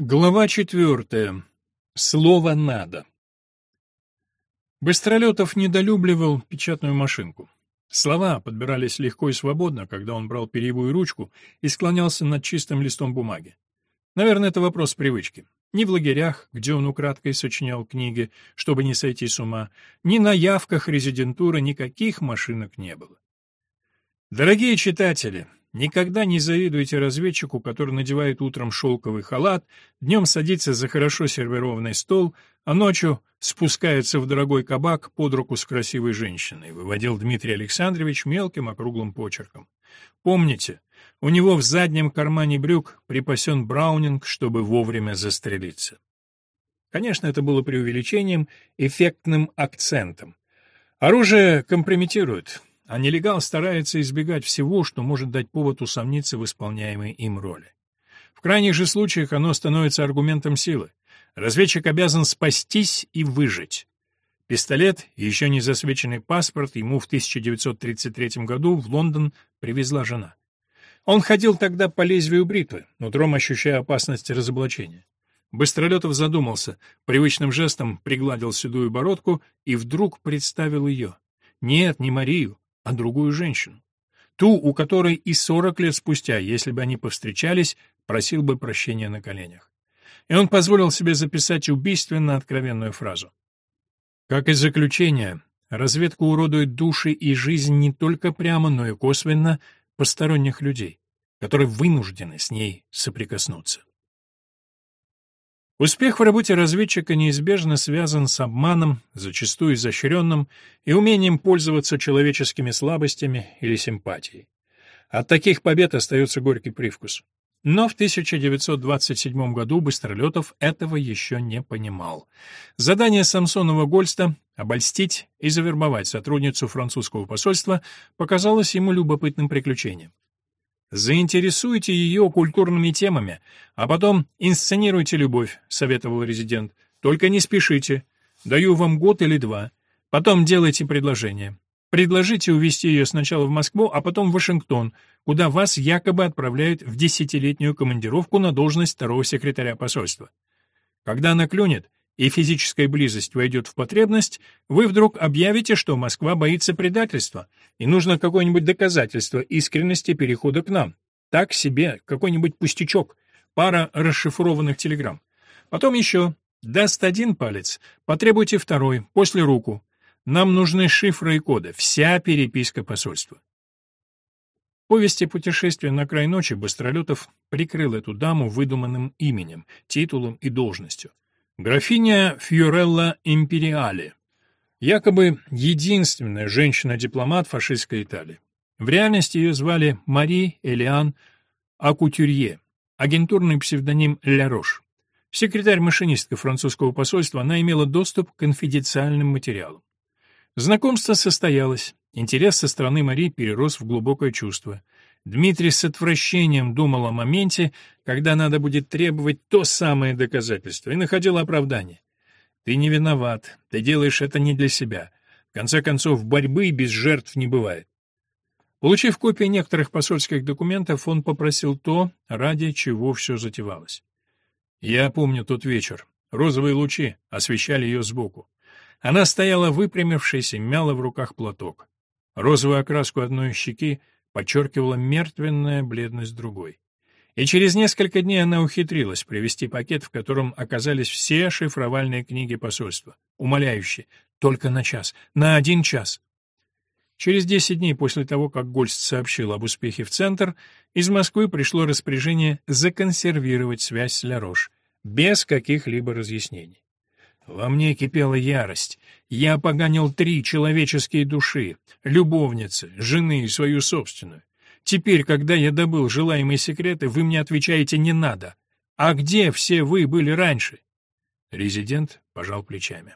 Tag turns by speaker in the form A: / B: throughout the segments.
A: Глава четвертая. Слово «надо». Быстролетов недолюбливал печатную машинку. Слова подбирались легко и свободно, когда он брал перьевую ручку и склонялся над чистым листом бумаги. Наверное, это вопрос привычки. Ни в лагерях, где он украдкой сочинял книги, чтобы не сойти с ума, ни на явках резидентуры никаких машинок не было. Дорогие читатели, Никогда не завидуйте разведчику, который надевает утром шелковый халат, днем садится за хорошо сервированный стол, а ночью спускается в дорогой кабак под руку с красивой женщиной, выводил Дмитрий Александрович мелким округлым почерком. Помните, у него в заднем кармане брюк припасен браунинг, чтобы вовремя застрелиться. Конечно, это было преувеличением, эффектным акцентом. Оружие компрометирует, а нелегал старается избегать всего, что может дать повод усомниться в исполняемой им роли. В крайних же случаях оно становится аргументом силы. Разведчик обязан спастись и выжить. Пистолет и еще не засвеченный паспорт ему в 1933 году в Лондон привезла жена. Он ходил тогда по лезвию бритвы, нутром ощущая опасность разоблачения. Быстролетов задумался, привычным жестом пригладил седую бородку и вдруг представил ее. Нет, не Марию, а другую женщину. Ту, у которой и сорок лет спустя, если бы они повстречались, просил бы прощения на коленях. И он позволил себе записать убийственно откровенную фразу. Как и заключение, разведка уродует души и жизнь не только прямо, но и косвенно посторонних людей, которые вынуждены с ней соприкоснуться. Успех в работе разведчика неизбежно связан с обманом, зачастую изощренным, и умением пользоваться человеческими слабостями или симпатией. От таких побед остается горький привкус. Но в 1927 году Быстролетов этого еще не понимал. Задание Самсонова Гольста — обольстить и завербовать сотрудницу французского посольства — показалось ему любопытным приключением. Заинтересуйте ее культурными темами, а потом инсценируйте любовь, советовал резидент. Только не спешите. Даю вам год или два. Потом делайте предложение. Предложите увезти ее сначала в Москву, а потом в Вашингтон, куда вас якобы отправляют в десятилетнюю командировку на должность второго секретаря посольства. Когда она клюнет, и физическая близость войдет в потребность, вы вдруг объявите, что Москва боится предательства, и нужно какое-нибудь доказательство искренности перехода к нам. Так себе, какой-нибудь пустячок, пара расшифрованных телеграмм. Потом еще. Даст один палец, потребуйте второй, после руку. Нам нужны шифры и коды, вся переписка посольства. Повести «Путешествие на край ночи» Быстролетов прикрыл эту даму выдуманным именем, титулом и должностью. Графиня Фьюрелла Империале, якобы единственная женщина-дипломат фашистской Италии. В реальности ее звали Мари Элиан Акутюрье, агентурный псевдоним Ля Рош. Секретарь-машинистка французского посольства, она имела доступ к конфиденциальным материалам. Знакомство состоялось, интерес со стороны Мари перерос в глубокое чувство — Дмитрий с отвращением думал о моменте, когда надо будет требовать то самое доказательство, и находил оправдание. «Ты не виноват, ты делаешь это не для себя. В конце концов, борьбы без жертв не бывает». Получив копии некоторых посольских документов, он попросил то, ради чего все затевалось. Я помню тот вечер. Розовые лучи освещали ее сбоку. Она стояла выпрямившись и мяла в руках платок. Розовую окраску одной щеки подчеркивала мертвенная бледность другой. И через несколько дней она ухитрилась привести пакет, в котором оказались все шифровальные книги посольства, умоляющие «только на час, на один час». Через десять дней после того, как Гольст сообщил об успехе в Центр, из Москвы пришло распоряжение законсервировать связь с Лярош, без каких-либо разъяснений. Во мне кипела ярость. Я поганил три человеческие души, любовницы, жены и свою собственную. Теперь, когда я добыл желаемые секреты, вы мне отвечаете «не надо». А где все вы были раньше? Резидент пожал плечами.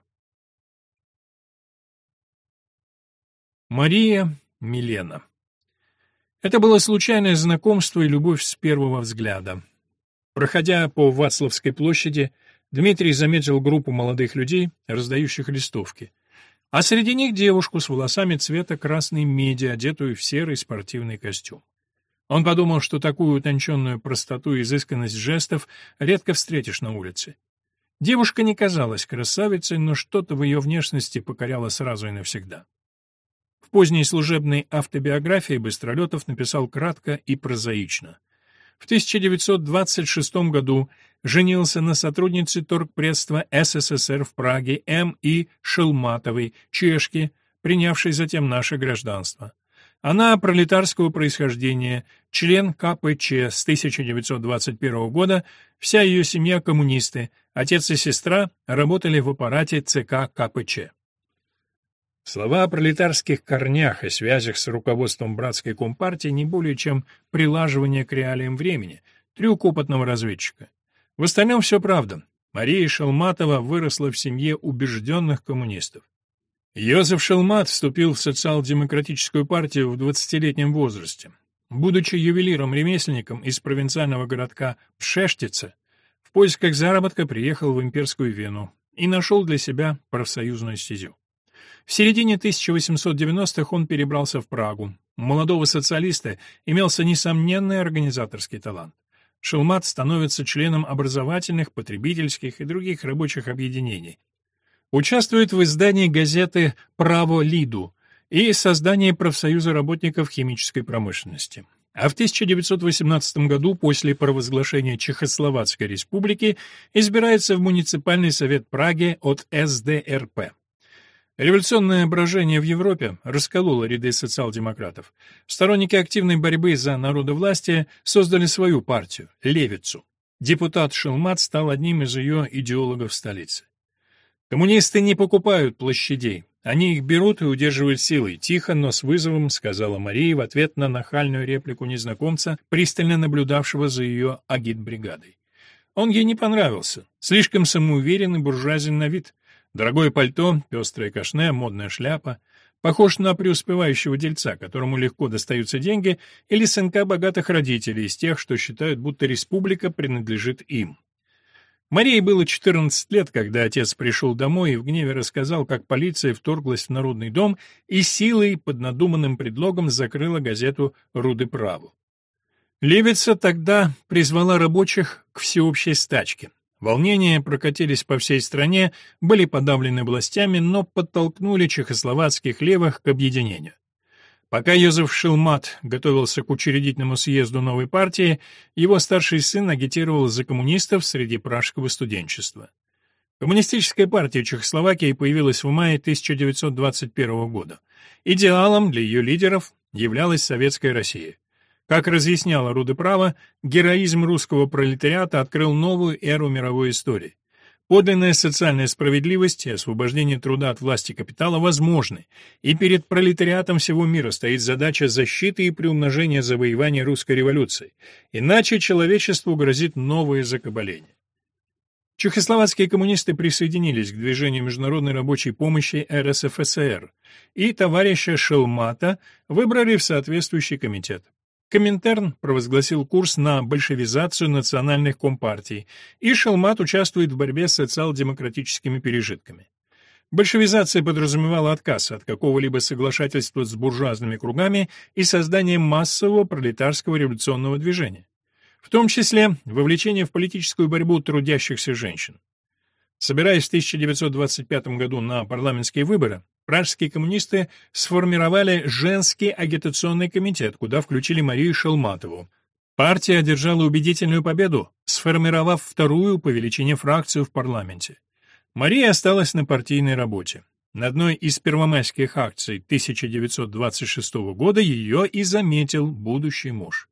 A: Мария Милена. Это было случайное знакомство и любовь с первого взгляда. Проходя по Вацлавской площади, Дмитрий заметил группу молодых людей, раздающих листовки. А среди них девушку с волосами цвета красной меди, одетую в серый спортивный костюм. Он подумал, что такую утонченную простоту и изысканность жестов редко встретишь на улице. Девушка не казалась красавицей, но что-то в ее внешности покоряло сразу и навсегда. В поздней служебной автобиографии Быстролетов написал кратко и прозаично. В 1926 году женился на сотруднице торгпредства СССР в Праге М. И. Шелматовой, чешки, принявшей затем наше гражданство. Она пролетарского происхождения, член КПЧ с 1921 года, вся ее семья коммунисты, отец и сестра работали в аппарате ЦК КПЧ. Слова о пролетарских корнях и связях с руководством братской компартии не более чем прилаживание к реалиям времени, трюк опытного разведчика. В остальном все правда. Мария Шелматова выросла в семье убежденных коммунистов. Йозеф Шелмат вступил в социал-демократическую партию в 20-летнем возрасте. Будучи ювелиром-ремесленником из провинциального городка Пшештице, в поисках заработка приехал в имперскую Вену и нашел для себя профсоюзную стезю. В середине 1890-х он перебрался в Прагу. У молодого социалиста имелся несомненный организаторский талант. Шелмат становится членом образовательных, потребительских и других рабочих объединений, Участвует в издании газеты «Право Лиду» и создании профсоюза работников химической промышленности. А в 1918 году, после провозглашения Чехословацкой республики, избирается в муниципальный совет Праги от СДРП. Революционное брожение в Европе раскололо ряды социал-демократов. Сторонники активной борьбы за народовластие создали свою партию – Левицу. Депутат Шелмат стал одним из ее идеологов в столице. Коммунисты не покупают площадей. Они их берут и удерживают силой, тихо, но с вызовом сказала Мария в ответ на нахальную реплику незнакомца, пристально наблюдавшего за ее агитбригадой. Он ей не понравился, слишком самоуверенный буржуазен на вид. Дорогое пальто, пестрое кашне, модная шляпа. Похож на преуспевающего дельца, которому легко достаются деньги, или сынка богатых родителей из тех, что считают, будто республика принадлежит им. Марии было 14 лет, когда отец пришел домой и в гневе рассказал, как полиция вторглась в Народный дом и силой под надуманным предлогом закрыла газету «Руды праву». Левица тогда призвала рабочих к всеобщей стачке. Волнения прокатились по всей стране, были подавлены властями, но подтолкнули чехословацких левых к объединению. Пока Йозеф Шилмат готовился к учредительному съезду новой партии, его старший сын агитировал за коммунистов среди пражского студенчества. Коммунистическая партия Чехословакии появилась в мае 1921 года. Идеалом для ее лидеров являлась советская Россия. Как разъясняла Руды Право, героизм русского пролетариата открыл новую эру мировой истории. Подлинная социальная справедливость и освобождение труда от власти капитала возможны, и перед пролетариатом всего мира стоит задача защиты и приумножения завоевания русской революции, иначе человечеству грозит новое закабаление. Чехословацкие коммунисты присоединились к движению международной рабочей помощи РСФСР, и товарища Шелмата выбрали в соответствующий комитет. Коминтерн провозгласил курс на большевизацию национальных компартий, и Шелмат участвует в борьбе с социал-демократическими пережитками. Большевизация подразумевала отказ от какого-либо соглашательства с буржуазными кругами и создание массового пролетарского революционного движения, в том числе вовлечение в политическую борьбу трудящихся женщин. Собираясь в 1925 году на парламентские выборы, Пражские коммунисты сформировали женский агитационный комитет, куда включили Марию Шелматову. Партия одержала убедительную победу, сформировав вторую по величине фракцию в парламенте. Мария осталась на партийной работе. На одной из первомайских акций 1926 года ее и заметил будущий муж.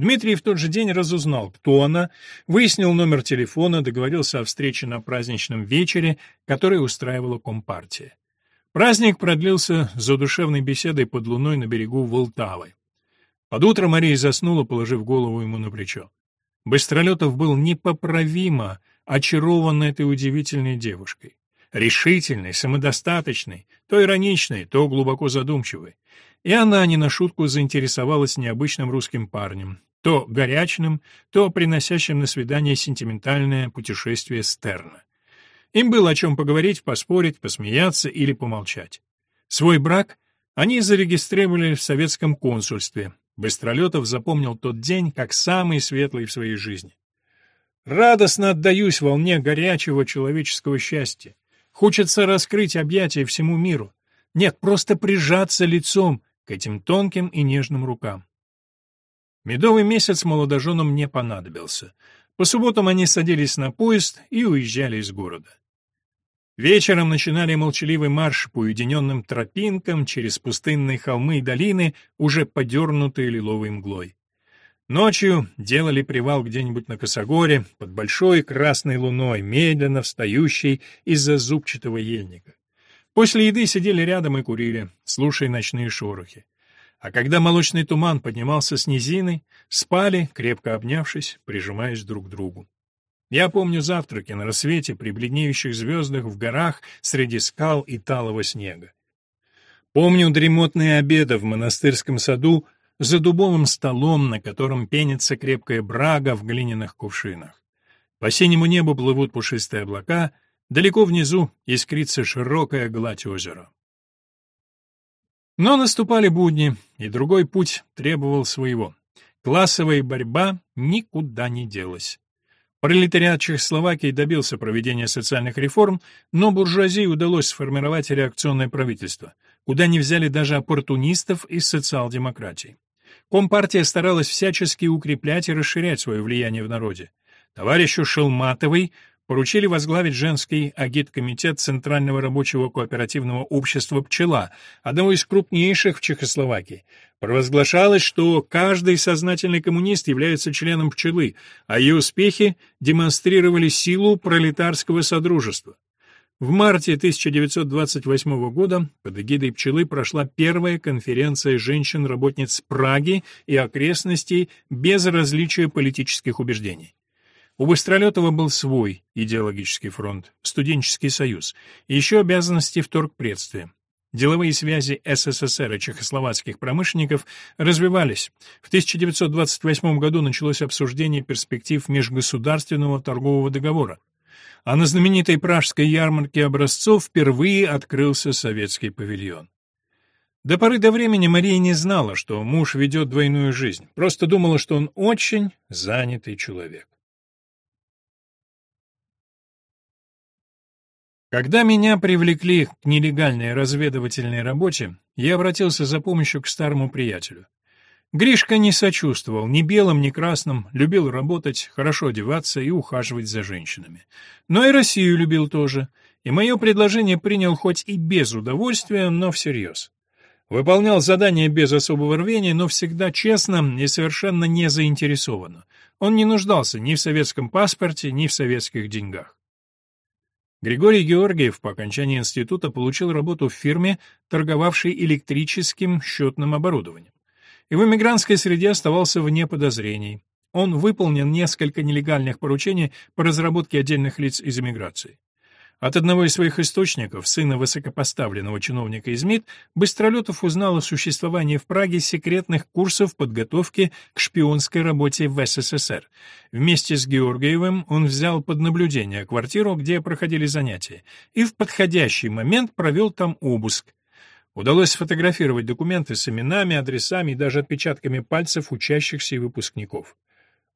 A: Дмитрий в тот же день разузнал, кто она, выяснил номер телефона, договорился о встрече на праздничном вечере, который устраивала Компартия. Праздник продлился за душевной беседой под луной на берегу Волтавы. Под утро Мария заснула, положив голову ему на плечо. Быстролетов был непоправимо очарован этой удивительной девушкой. Решительной, самодостаточной, то ироничной, то глубоко задумчивой. И она не на шутку заинтересовалась необычным русским парнем, то горячным, то приносящим на свидание сентиментальное путешествие Стерна. Им было о чем поговорить, поспорить, посмеяться или помолчать. Свой брак они зарегистрировали в советском консульстве. Быстролетов запомнил тот день как самый светлый в своей жизни. «Радостно отдаюсь волне горячего человеческого счастья. Хочется раскрыть объятия всему миру. Нет, просто прижаться лицом к этим тонким и нежным рукам. Медовый месяц молодоженам не понадобился. По субботам они садились на поезд и уезжали из города. Вечером начинали молчаливый марш по уединенным тропинкам через пустынные холмы и долины, уже подернутые лиловой мглой. Ночью делали привал где-нибудь на Косогоре, под большой красной луной, медленно встающей из-за зубчатого ельника. После еды сидели рядом и курили, слушая ночные шорохи. А когда молочный туман поднимался с низины, спали, крепко обнявшись, прижимаясь друг к другу. Я помню завтраки на рассвете при бледнеющих звездах в горах среди скал и талого снега. Помню дремотные обеды в монастырском саду за дубовым столом, на котором пенится крепкая брага в глиняных кувшинах. По синему небу плывут пушистые облака, далеко внизу искрится широкая гладь озера. Но наступали будни, и другой путь требовал своего. Классовая борьба никуда не делась. Пролетариат Чехословакии добился проведения социальных реформ, но буржуазии удалось сформировать реакционное правительство, куда не взяли даже оппортунистов из социал-демократии. Компартия старалась всячески укреплять и расширять свое влияние в народе. Товарищу Шелматовой поручили возглавить женский агиткомитет Центрального рабочего кооперативного общества «Пчела», одного из крупнейших в Чехословакии. Провозглашалось, что каждый сознательный коммунист является членом «Пчелы», а ее успехи демонстрировали силу пролетарского содружества. В марте 1928 года под эгидой «Пчелы» прошла первая конференция женщин-работниц Праги и окрестностей без различия политических убеждений. У Быстролетова был свой идеологический фронт, студенческий союз, еще обязанности в торгпредстве. Деловые связи СССР и чехословацких промышленников развивались. В 1928 году началось обсуждение перспектив межгосударственного торгового договора. А на знаменитой пражской ярмарке образцов впервые открылся советский павильон. До поры до времени Мария не знала, что муж ведет двойную жизнь, просто думала, что он очень занятый человек. Когда меня привлекли к нелегальной разведывательной работе, я обратился за помощью к старому приятелю. Гришка не сочувствовал ни белым, ни красным, любил работать, хорошо одеваться и ухаживать за женщинами. Но и Россию любил тоже, и мое предложение принял хоть и без удовольствия, но всерьез. Выполнял задания без особого рвения, но всегда честно и совершенно не заинтересованно. Он не нуждался ни в советском паспорте, ни в советских деньгах. Григорий Георгиев по окончании института получил работу в фирме, торговавшей электрическим счетным оборудованием. И в эмигрантской среде оставался вне подозрений. Он выполнил несколько нелегальных поручений по разработке отдельных лиц из эмиграции. От одного из своих источников, сына высокопоставленного чиновника из МИД, Быстролетов узнал о существовании в Праге секретных курсов подготовки к шпионской работе в СССР. Вместе с Георгиевым он взял под наблюдение квартиру, где проходили занятия, и в подходящий момент провел там обыск. Удалось сфотографировать документы с именами, адресами и даже отпечатками пальцев учащихся и выпускников.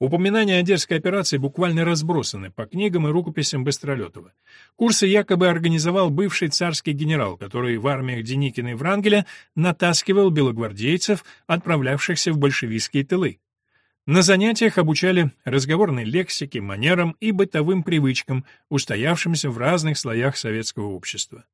A: Упоминания о дерзкой операции буквально разбросаны по книгам и рукописям Быстролетова. Курсы якобы организовал бывший царский генерал, который в армиях Деникина и Врангеля натаскивал белогвардейцев, отправлявшихся в большевистские тылы. На занятиях обучали разговорной лексике, манерам и бытовым привычкам, устоявшимся в разных слоях советского общества.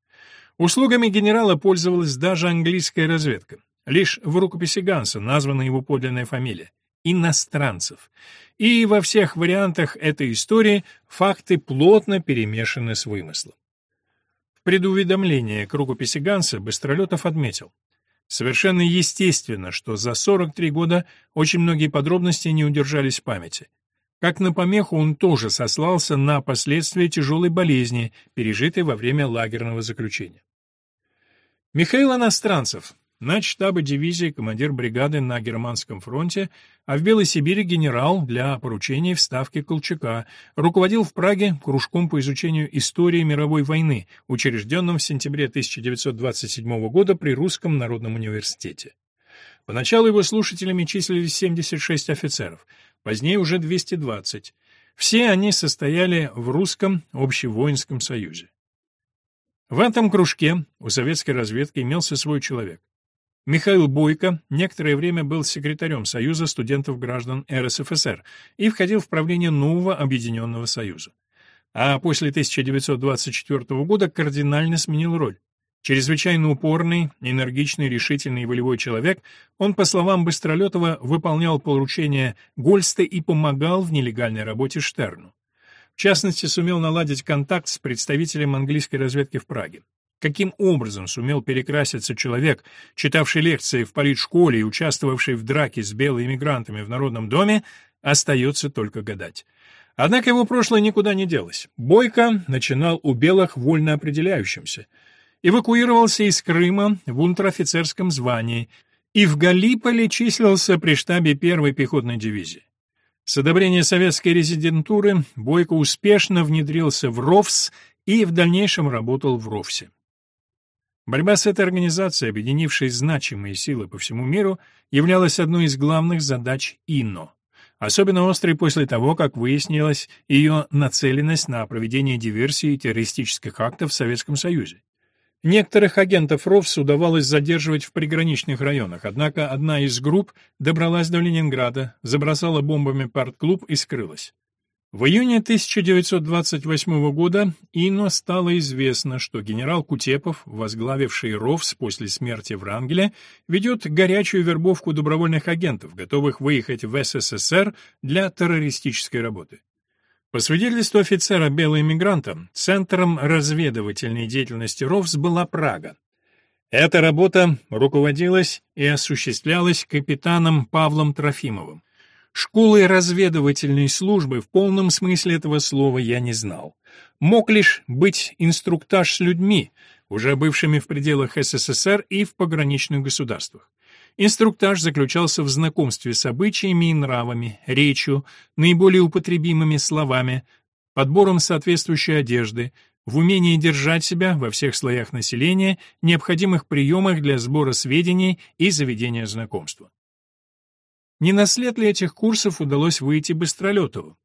A: Услугами генерала пользовалась даже английская разведка. Лишь в рукописи Ганса названа его подлинная фамилия иностранцев. И во всех вариантах этой истории факты плотно перемешаны с вымыслом. В предуведомлении к рукописи Ганса Быстролетов отметил, Совершенно естественно, что за 43 года очень многие подробности не удержались в памяти. Как на помеху он тоже сослался на последствия тяжелой болезни, пережитой во время лагерного заключения. Михаил Иностранцев на штабе дивизии командир бригады на Германском фронте, а в Белой Сибири генерал для поручений в Ставке Колчака, руководил в Праге кружком по изучению истории мировой войны, учрежденным в сентябре 1927 года при Русском народном университете. Поначалу его слушателями числились 76 офицеров, позднее уже 220. Все они состояли в русском общевоинском союзе. В этом кружке у советской разведки имелся свой человек. Михаил Бойко некоторое время был секретарем Союза студентов-граждан РСФСР и входил в правление нового Объединенного Союза. А после 1924 года кардинально сменил роль. Чрезвычайно упорный, энергичный, решительный и волевой человек, он, по словам Быстролетова, выполнял поручения Гольста и помогал в нелегальной работе Штерну. В частности, сумел наладить контакт с представителем английской разведки в Праге. Каким образом сумел перекраситься человек, читавший лекции в политшколе и участвовавший в драке с белыми иммигрантами в Народном доме, остается только гадать. Однако его прошлое никуда не делось. Бойко начинал у белых вольно определяющимся. Эвакуировался из Крыма в унтер-офицерском звании и в Галиполе числился при штабе первой пехотной дивизии. С одобрения советской резидентуры Бойко успешно внедрился в РОВС и в дальнейшем работал в РОВСе. Борьба с этой организацией, объединившей значимые силы по всему миру, являлась одной из главных задач ИНО. Особенно острой после того, как выяснилась ее нацеленность на проведение диверсий и террористических актов в Советском Союзе. Некоторых агентов РОВС удавалось задерживать в приграничных районах, однако одна из групп добралась до Ленинграда, забросала бомбами парт-клуб и скрылась. В июне 1928 года Ино стало известно, что генерал Кутепов, возглавивший РОВС после смерти Врангеля, ведет горячую вербовку добровольных агентов, готовых выехать в СССР для террористической работы. По свидетельству офицера белого иммигранта, центром разведывательной деятельности РОВС была Прага. Эта работа руководилась и осуществлялась капитаном Павлом Трофимовым. Школы разведывательной службы в полном смысле этого слова я не знал. Мог лишь быть инструктаж с людьми, уже бывшими в пределах СССР и в пограничных государствах. Инструктаж заключался в знакомстве с обычаями и нравами, речью, наиболее употребимыми словами, подбором соответствующей одежды, в умении держать себя во всех слоях населения, необходимых приемах для сбора сведений и заведения знакомства. Не на след ли этих курсов удалось выйти Быстролетову?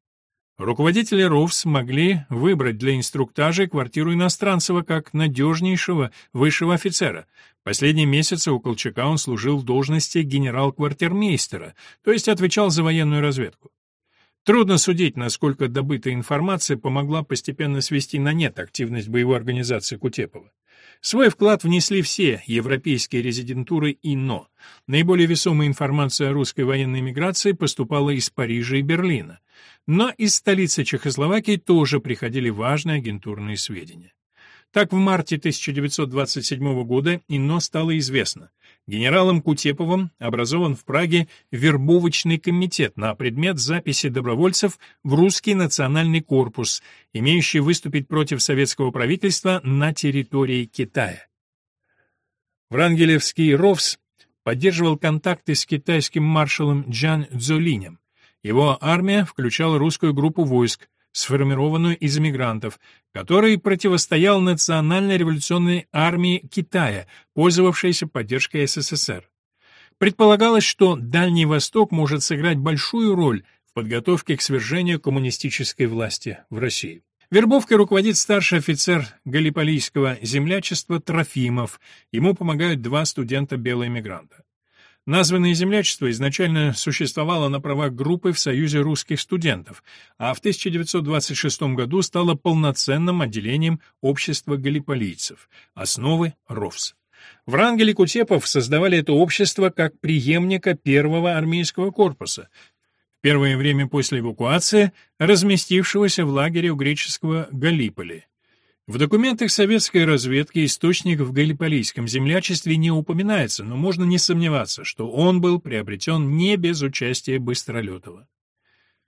A: Руководители РОВС могли выбрать для инструктажа квартиру Иностранцева как надежнейшего высшего офицера. Последние месяцы у Колчака он служил в должности генерал-квартирмейстера, то есть отвечал за военную разведку. Трудно судить, насколько добытая информация помогла постепенно свести на нет активность боевой организации Кутепова. Свой вклад внесли все европейские резидентуры ИНО. Наиболее весомая информация о русской военной миграции поступала из Парижа и Берлина. Но из столицы Чехословакии тоже приходили важные агентурные сведения. Так, в марте 1927 года ИНО стало известно. Генералом Кутеповым образован в Праге вербовочный комитет на предмет записи добровольцев в русский национальный корпус, имеющий выступить против советского правительства на территории Китая. Врангелевский РОВС поддерживал контакты с китайским маршалом Джан Цзолинем. Его армия включала русскую группу войск, сформированную из эмигрантов, который противостоял национальной революционной армии Китая, пользовавшейся поддержкой СССР. Предполагалось, что Дальний Восток может сыграть большую роль в подготовке к свержению коммунистической власти в России. Вербовкой руководит старший офицер Галиполийского землячества Трофимов. Ему помогают два студента-белые мигранта. Названное землячество изначально существовало на правах группы в Союзе русских студентов, а в 1926 году стало полноценным отделением общества галиполийцев, основы РОВС. Врангель и Кутепов создавали это общество как преемника первого армейского корпуса, в первое время после эвакуации, разместившегося в лагере у греческого Галиполи. В документах советской разведки источник в галиполийском землячестве не упоминается, но можно не сомневаться, что он был приобретен не без участия Быстролетова.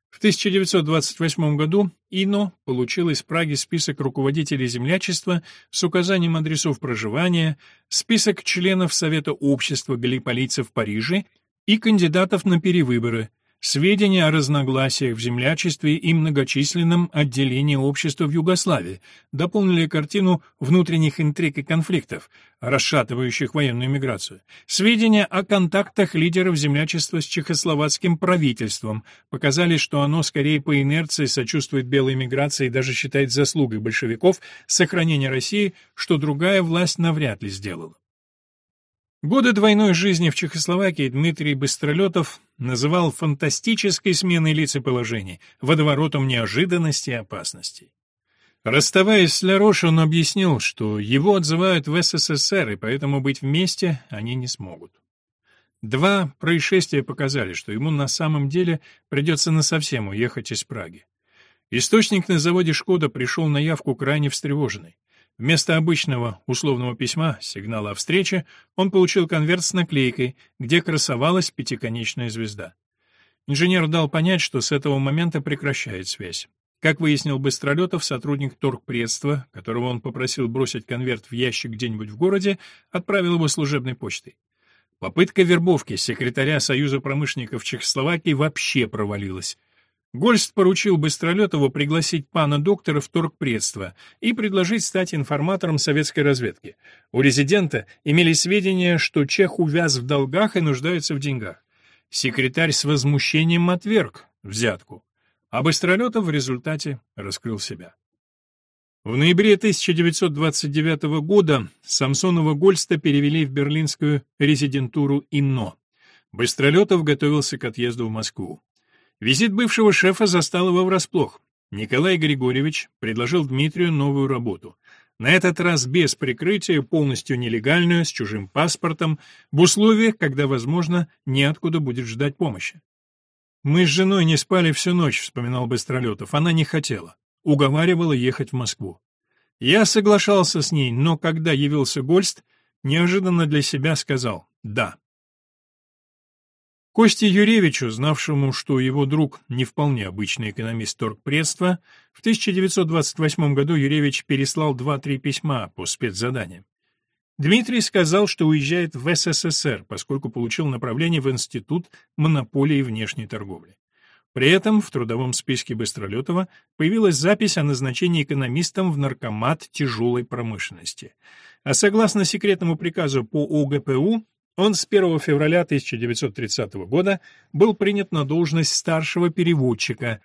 A: В 1928 году ИНО получил из Праги список руководителей землячества с указанием адресов проживания, список членов Совета общества галиполийцев в Париже и кандидатов на перевыборы, сведения о разногласиях в землячестве и многочисленном отделении общества в Югославии, дополнили картину внутренних интриг и конфликтов, расшатывающих военную миграцию, сведения о контактах лидеров землячества с чехословацким правительством, показали, что оно скорее по инерции сочувствует белой миграции и даже считает заслугой большевиков сохранение России, что другая власть навряд ли сделала. Годы двойной жизни в Чехословакии Дмитрий Быстролетов называл фантастической сменой лиц и положений, водоворотом неожиданностей и опасностей. Расставаясь с Ларош, он объяснил, что его отзывают в СССР, и поэтому быть вместе они не смогут. Два происшествия показали, что ему на самом деле придется насовсем уехать из Праги. Источник на заводе «Шкода» пришел на явку крайне встревоженный. Вместо обычного условного письма, сигнала о встрече, он получил конверт с наклейкой, где красовалась пятиконечная звезда. Инженер дал понять, что с этого момента прекращает связь. Как выяснил Быстролетов, сотрудник торгпредства, которого он попросил бросить конверт в ящик где-нибудь в городе, отправил его служебной почтой. Попытка вербовки секретаря Союза промышленников Чехословакии вообще провалилась. Гольст поручил Быстролетову пригласить пана доктора в торгпредство и предложить стать информатором советской разведки. У резидента имели сведения, что чех увяз в долгах и нуждается в деньгах. Секретарь с возмущением отверг взятку, а Быстролетов в результате раскрыл себя. В ноябре 1929 года Самсонова Гольста перевели в берлинскую резидентуру ИНО. Быстролетов готовился к отъезду в Москву. Визит бывшего шефа застал его врасплох. Николай Григорьевич предложил Дмитрию новую работу. На этот раз без прикрытия, полностью нелегальную, с чужим паспортом, в условиях, когда, возможно, неоткуда будет ждать помощи. «Мы с женой не спали всю ночь», — вспоминал Быстролетов. Она не хотела. Уговаривала ехать в Москву. Я соглашался с ней, но когда явился Гольст, неожиданно для себя сказал «да». Косте Юревичу, знавшему, что его друг не вполне обычный экономист торгпредства, в 1928 году Юревич переслал два-три письма по спецзаданиям. Дмитрий сказал, что уезжает в СССР, поскольку получил направление в Институт монополии внешней торговли. При этом в трудовом списке Быстролетова появилась запись о назначении экономистом в наркомат тяжелой промышленности. А согласно секретному приказу по ОГПУ, он с 1 февраля 1930 года был принят на должность старшего переводчика.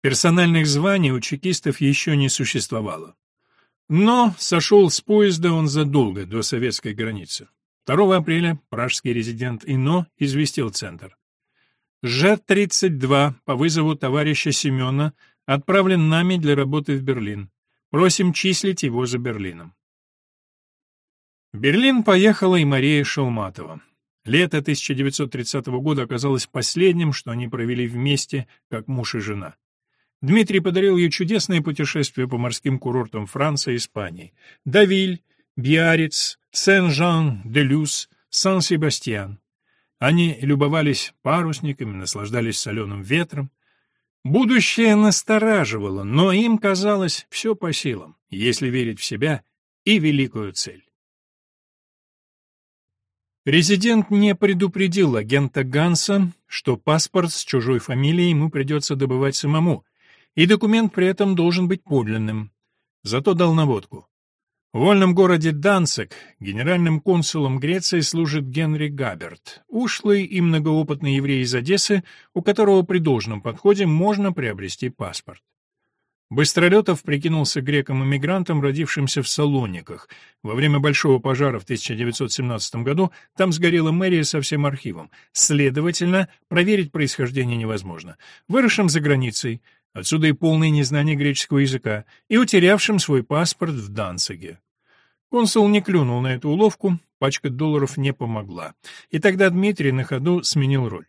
A: Персональных званий у чекистов еще не существовало. Но сошел с поезда он задолго до советской границы. 2 апреля пражский резидент ИНО известил Центр. Ж-32 по вызову товарища Семена отправлен нами для работы в Берлин. Просим числить его за Берлином. Берлин поехала и Мария Шелматова. Лето 1930 года оказалось последним, что они провели вместе, как муж и жена. Дмитрий подарил ей чудесное путешествие по морским курортам Франции и Испании. Давиль, Биарриц, Сен-Жан-де-Люс, Сан-Себастьян. Они любовались парусниками, наслаждались соленым ветром. Будущее настораживало, но им казалось все по силам, если верить в себя и великую цель. Резидент не предупредил агента Ганса, что паспорт с чужой фамилией ему придется добывать самому, и документ при этом должен быть подлинным. Зато дал наводку. В вольном городе Данцик генеральным консулом Греции служит Генри Габерт, ушлый и многоопытный еврей из Одессы, у которого при должном подходе можно приобрести паспорт. Быстролетов прикинулся греком-эмигрантом, родившимся в Салониках. Во время Большого пожара в 1917 году там сгорела мэрия со всем архивом. Следовательно, проверить происхождение невозможно. Выросшим за границей, отсюда и полное незнание греческого языка, и утерявшим свой паспорт в Данциге. Консул не клюнул на эту уловку, пачка долларов не помогла. И тогда Дмитрий на ходу сменил роль.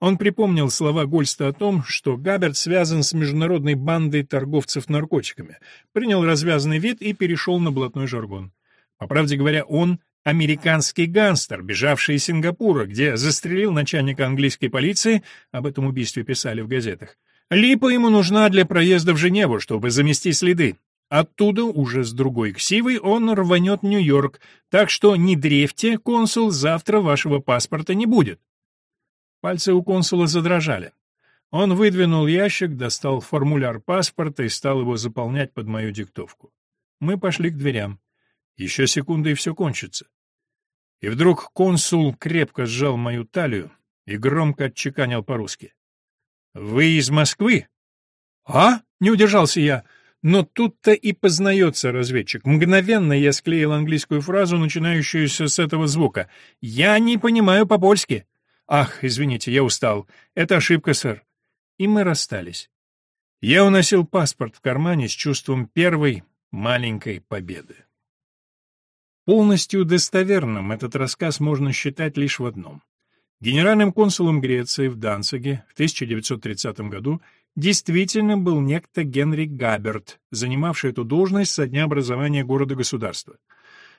A: Он припомнил слова Гольста о том, что Габерт связан с международной бандой торговцев наркотиками, принял развязанный вид и перешел на блатной жаргон. По правде говоря, он американский гангстер, бежавший из Сингапура, где застрелил начальника английской полиции, об этом убийстве писали в газетах. Липа ему нужна для проезда в Женеву, чтобы замести следы. Оттуда, уже с другой ксивой, он рванет в Нью-Йорк, так что не древьте, консул, завтра вашего паспорта не будет. Пальцы у консула задрожали. Он выдвинул ящик, достал формуляр паспорта и стал его заполнять под мою диктовку. Мы пошли к дверям. Еще секунда, и все кончится. И вдруг консул крепко сжал мою талию и громко отчеканил по-русски. «Вы из Москвы?» «А?» — не удержался я. Но тут-то и познается разведчик. Мгновенно я склеил английскую фразу, начинающуюся с этого звука. «Я не понимаю по-польски». «Ах, извините, я устал. Это ошибка, сэр». И мы расстались. Я уносил паспорт в кармане с чувством первой маленькой победы. Полностью достоверным этот рассказ можно считать лишь в одном. Генеральным консулом Греции в Данциге в 1930 году действительно был некто Генри Габерт, занимавший эту должность со дня образования города-государства.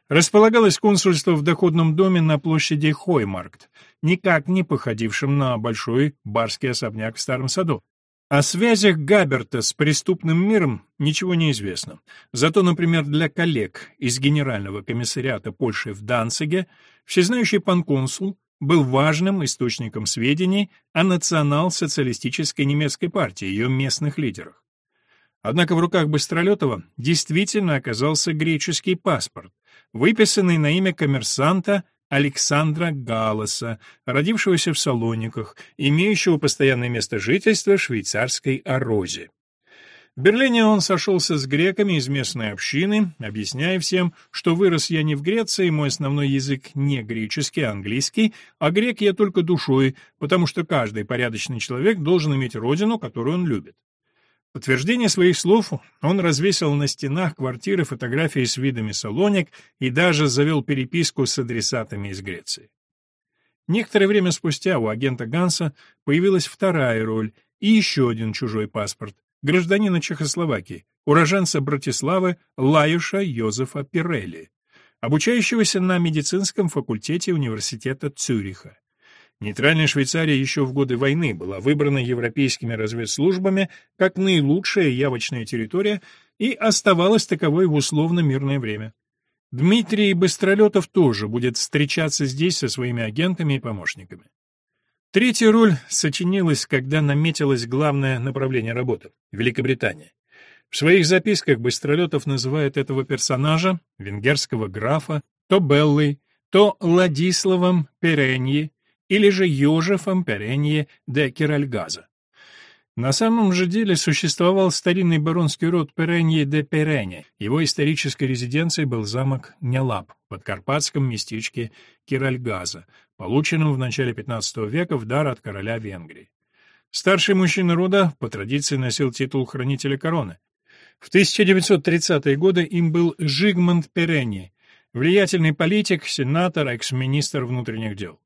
A: Располагалось консульство в доходном доме на площади Хоймаркт, никак не походившем на большой барский особняк в Старом саду. О связях Габерта с преступным миром ничего не известно. Зато, например, для коллег из Генерального комиссариата Польши в Данциге всезнающий пан-консул был важным источником сведений о национал-социалистической немецкой партии, ее местных лидерах. Однако в руках Быстролетова действительно оказался греческий паспорт, выписанный на имя коммерсанта Александра Галласа, родившегося в Салониках, имеющего постоянное место жительства в швейцарской Орозе. В Берлине он сошелся с греками из местной общины, объясняя всем, что вырос я не в Греции, мой основной язык не греческий, а английский, а грек я только душой, потому что каждый порядочный человек должен иметь родину, которую он любит подтверждение своих слов он развесил на стенах квартиры фотографии с видами Салоник и даже завел переписку с адресатами из Греции. Некоторое время спустя у агента Ганса появилась вторая роль и еще один чужой паспорт — гражданина Чехословакии, уроженца Братиславы Лаюша Йозефа Пирелли, обучающегося на медицинском факультете университета Цюриха. Нейтральная Швейцария еще в годы войны была выбрана европейскими разведслужбами как наилучшая явочная территория и оставалась таковой в условно-мирное время. Дмитрий Быстролетов тоже будет встречаться здесь со своими агентами и помощниками. Третья роль сочинилась, когда наметилось главное направление работы — Великобритания. В своих записках Быстролетов называет этого персонажа, венгерского графа, то Беллой, то Ладиславом Переньи, или же Йожефом Перенье де Киральгаза. На самом же деле существовал старинный баронский род Перенье де Перене. Его исторической резиденцией был замок Нялап в подкарпатском местечке Киральгаза, полученном в начале XV века в дар от короля Венгрии. Старший мужчина рода по традиции носил титул хранителя короны. В 1930-е годы им был Жигмунд Перенни, влиятельный политик, сенатор, экс-министр внутренних дел.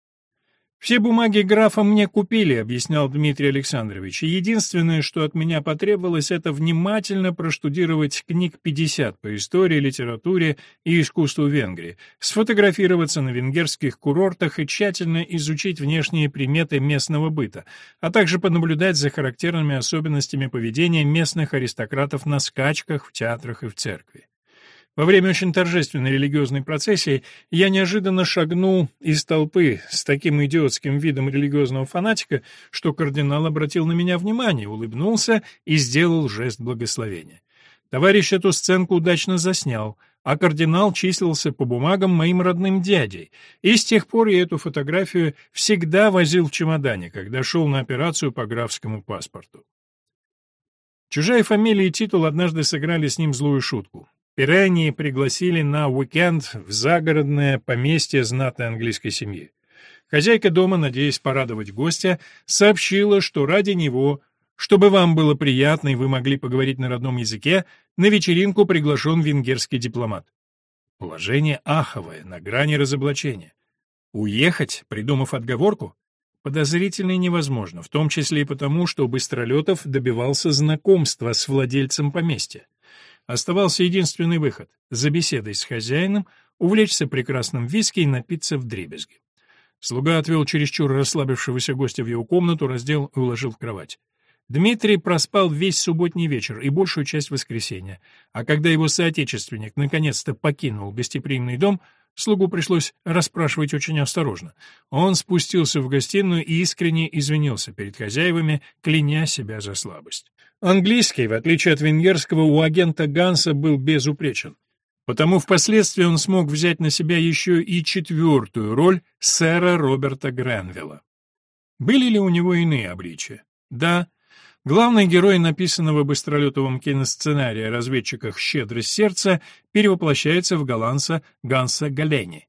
A: «Все бумаги графа мне купили», — объяснял Дмитрий Александрович, единственное, что от меня потребовалось, это внимательно проштудировать книг 50 по истории, литературе и искусству Венгрии, сфотографироваться на венгерских курортах и тщательно изучить внешние приметы местного быта, а также понаблюдать за характерными особенностями поведения местных аристократов на скачках, в театрах и в церкви. Во время очень торжественной религиозной процессии я неожиданно шагнул из толпы с таким идиотским видом религиозного фанатика, что кардинал обратил на меня внимание, улыбнулся и сделал жест благословения. Товарищ эту сценку удачно заснял, а кардинал числился по бумагам моим родным дядей, и с тех пор я эту фотографию всегда возил в чемодане, когда шел на операцию по графскому паспорту. Чужая фамилия и титул однажды сыграли с ним злую шутку. Пираньи пригласили на уикенд в загородное поместье знатной английской семьи. Хозяйка дома, надеясь порадовать гостя, сообщила, что ради него, чтобы вам было приятно и вы могли поговорить на родном языке, на вечеринку приглашен венгерский дипломат. Положение аховое, на грани разоблачения. Уехать, придумав отговорку? Подозрительно невозможно, в том числе и потому, что Быстролетов добивался знакомства с владельцем поместья. Оставался единственный выход — за беседой с хозяином, увлечься прекрасным виски и напиться в дребезги. Слуга отвел чересчур расслабившегося гостя в его комнату, раздел и уложил в кровать. Дмитрий проспал весь субботний вечер и большую часть воскресенья, а когда его соотечественник наконец-то покинул гостеприимный дом, Слугу пришлось расспрашивать очень осторожно. Он спустился в гостиную и искренне извинился перед хозяевами, кляня себя за слабость. Английский, в отличие от венгерского, у агента Ганса был безупречен. Потому впоследствии он смог взять на себя еще и четвертую роль сэра Роберта Гренвилла. Были ли у него иные обличия? Да. Главный герой написанного быстролетовым киносценария о разведчиках «Щедрость сердца» перевоплощается в голландца Ганса Галени.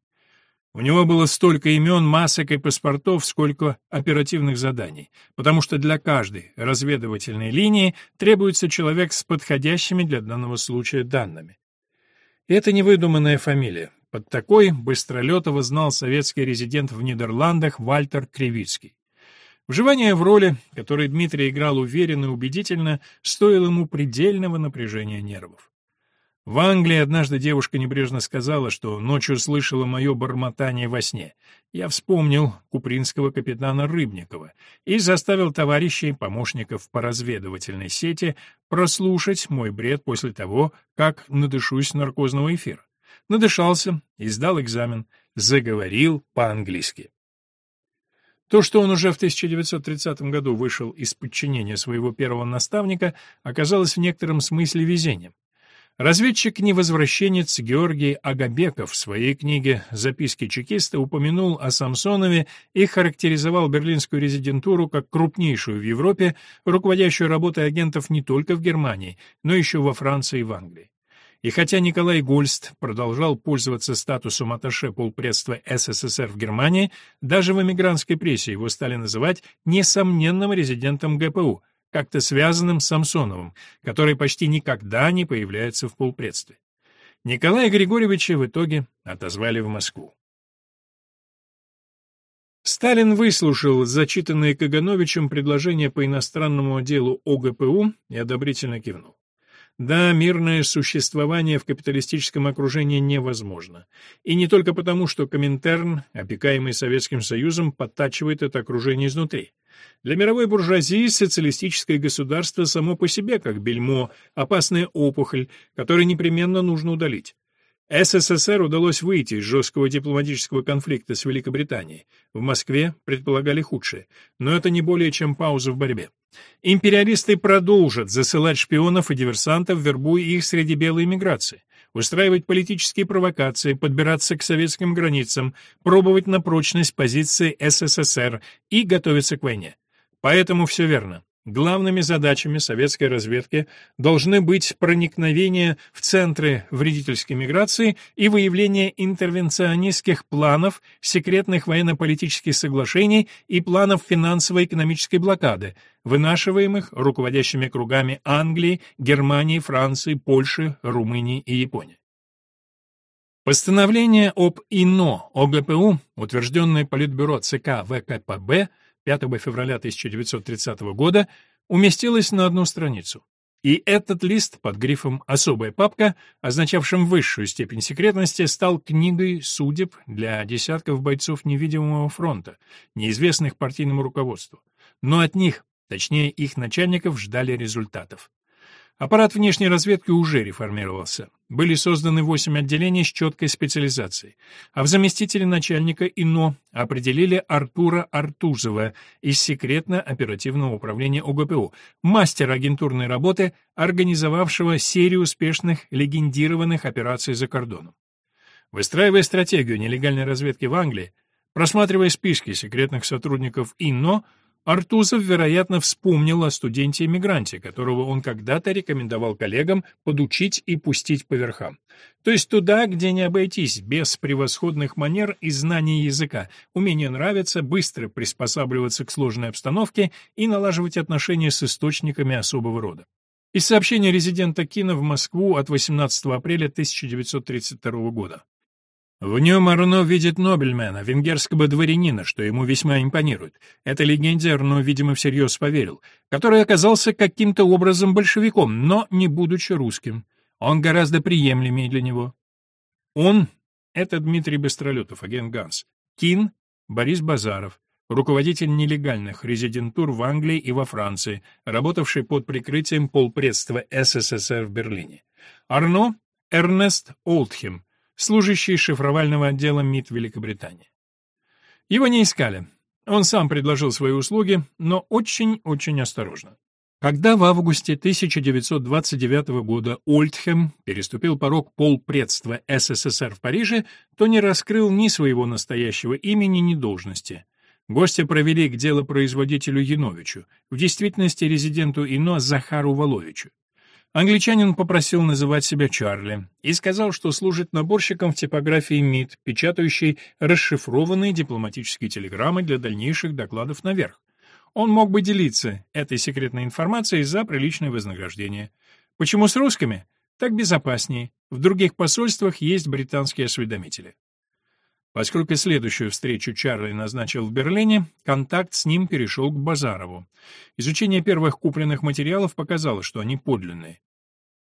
A: У него было столько имен, масок и паспортов, сколько оперативных заданий, потому что для каждой разведывательной линии требуется человек с подходящими для данного случая данными. Это невыдуманная фамилия. Под такой Быстролетова знал советский резидент в Нидерландах Вальтер Кривицкий. Вживание в роли, которой Дмитрий играл уверенно и убедительно, стоило ему предельного напряжения нервов. В Англии однажды девушка небрежно сказала, что ночью слышала мое бормотание во сне. Я вспомнил купринского капитана Рыбникова и заставил товарищей, помощников по разведывательной сети, прослушать мой бред после того, как надышусь наркозного эфира. Надышался и сдал экзамен, заговорил по-английски. То, что он уже в 1930 году вышел из подчинения своего первого наставника, оказалось в некотором смысле везением. Разведчик-невозвращенец Георгий Агабеков в своей книге «Записки чекиста» упомянул о Самсонове и характеризовал берлинскую резидентуру как крупнейшую в Европе, руководящую работой агентов не только в Германии, но еще во Франции и в Англии. И хотя Николай Гольст продолжал пользоваться статусом атташе полпредства СССР в Германии, даже в эмигрантской прессе его стали называть несомненным резидентом ГПУ, как-то связанным с Самсоновым, который почти никогда не появляется в полпредстве. Николая Григорьевича в итоге отозвали в Москву. Сталин выслушал зачитанное Кагановичем предложение по иностранному делу ОГПУ и одобрительно кивнул. Да, мирное существование в капиталистическом окружении невозможно. И не только потому, что Коминтерн, опекаемый Советским Союзом, подтачивает это окружение изнутри. Для мировой буржуазии социалистическое государство само по себе, как бельмо, опасная опухоль, которую непременно нужно удалить. СССР удалось выйти из жесткого дипломатического конфликта с Великобританией. В Москве предполагали худшее, но это не более чем пауза в борьбе. Империалисты продолжат засылать шпионов и диверсантов, вербуя их среди белой миграции, устраивать политические провокации, подбираться к советским границам, пробовать на прочность позиции СССР и готовиться к войне. Поэтому все верно. Главными задачами советской разведки должны быть проникновение в центры вредительской миграции и выявление интервенционистских планов, секретных военно-политических соглашений и планов финансово-экономической блокады, вынашиваемых руководящими кругами Англии, Германии, Франции, Польши, Румынии и Японии. Постановление об ИНО ОГПУ, утвержденное Политбюро ЦК ВКПБ, 5 февраля 1930 года уместилась на одну страницу. И этот лист под грифом «Особая папка», означавшим высшую степень секретности, стал книгой судеб для десятков бойцов невидимого фронта, неизвестных партийному руководству. Но от них, точнее их начальников, ждали результатов. Аппарат внешней разведки уже реформировался. Были созданы восемь отделений с четкой специализацией. А в заместителе начальника ИНО определили Артура Артузова из секретно-оперативного управления ОГПУ, мастера агентурной работы, организовавшего серию успешных легендированных операций за кордоном. Выстраивая стратегию нелегальной разведки в Англии, просматривая списки секретных сотрудников ИНО, Артузов, вероятно, вспомнил о студенте-эмигранте, которого он когда-то рекомендовал коллегам подучить и пустить по верхам. То есть туда, где не обойтись без превосходных манер и знаний языка, умение нравиться, быстро приспосабливаться к сложной обстановке и налаживать отношения с источниками особого рода. Из сообщения резидента Кина в Москву от 18 апреля 1932 года. В нем Арно видит Нобельмена, венгерского дворянина, что ему весьма импонирует. Этой легенде Арно, видимо, всерьез поверил, который оказался каким-то образом большевиком, но не будучи русским. Он гораздо приемлемее для него. Он — это Дмитрий Быстролетов, агент ГАНС. Кин — Борис Базаров, руководитель нелегальных резидентур в Англии и во Франции, работавший под прикрытием полпредства СССР в Берлине. Арно — Эрнест Олдхем — служащий шифровального отдела МИД Великобритании. Его не искали. Он сам предложил свои услуги, но очень-очень осторожно. Когда в августе 1929 года Ольтхем переступил порог полпредства СССР в Париже, то не раскрыл ни своего настоящего имени, ни должности. Гостя провели к делопроизводителю Яновичу, в действительности резиденту ИНО Захару Воловичу. Англичанин попросил называть себя Чарли и сказал, что служит наборщиком в типографии МИД, печатающей расшифрованные дипломатические телеграммы для дальнейших докладов наверх. Он мог бы делиться этой секретной информацией за приличное вознаграждение. Почему с русскими? Так безопаснее. В других посольствах есть британские осведомители. Поскольку следующую встречу Чарли назначил в Берлине, контакт с ним перешел к Базарову. Изучение первых купленных материалов показало, что они подлинные.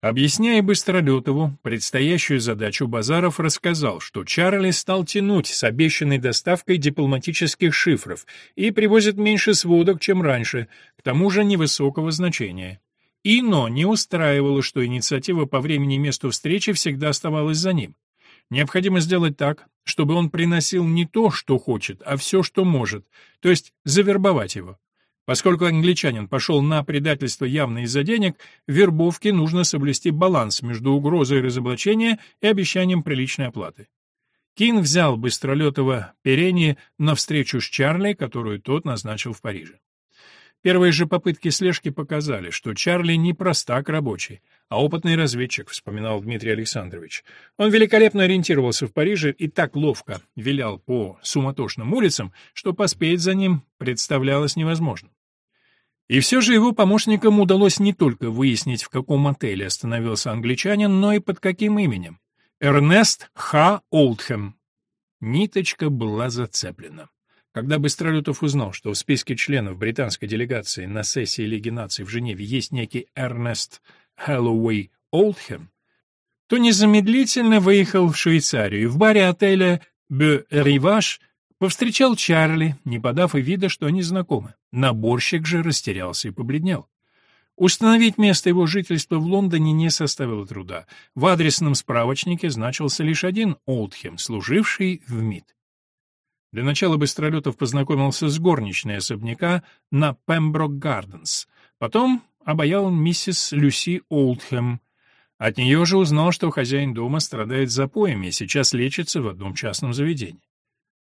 A: Объясняя Быстролетову предстоящую задачу, Базаров рассказал, что Чарли стал тянуть с обещанной доставкой дипломатических шифров и привозит меньше сводок, чем раньше, к тому же невысокого значения. Ино не устраивало, что инициатива по времени и месту встречи всегда оставалась за ним. Необходимо сделать так, чтобы он приносил не то, что хочет, а все, что может, то есть завербовать его. Поскольку англичанин пошел на предательство явно из-за денег, в вербовке нужно соблюсти баланс между угрозой разоблачения и обещанием приличной оплаты. Кин взял Быстролетова Перени на встречу с Чарли, которую тот назначил в Париже. Первые же попытки слежки показали, что Чарли не простак рабочий, а опытный разведчик, вспоминал Дмитрий Александрович. Он великолепно ориентировался в Париже и так ловко вилял по суматошным улицам, что поспеть за ним представлялось невозможным. И все же его помощникам удалось не только выяснить, в каком отеле остановился англичанин, но и под каким именем. Эрнест Х. Олдхэм. Ниточка была зацеплена. Когда Быстролетов узнал, что в списке членов британской делегации на сессии Лиги наций в Женеве есть некий Эрнест Хэллоуэй Олдхэм, то незамедлительно выехал в Швейцарию и в баре отеля «Бе Риваш» Повстречал Чарли, не подав и вида, что они знакомы. Наборщик же растерялся и побледнел. Установить место его жительства в Лондоне не составило труда. В адресном справочнике значился лишь один Олдхем, служивший в МИД. Для начала Быстролетов познакомился с горничной особняка на Пемброк-Гарденс. Потом обаял миссис Люси Олдхэм. От нее же узнал, что хозяин дома страдает запоями и сейчас лечится в одном частном заведении.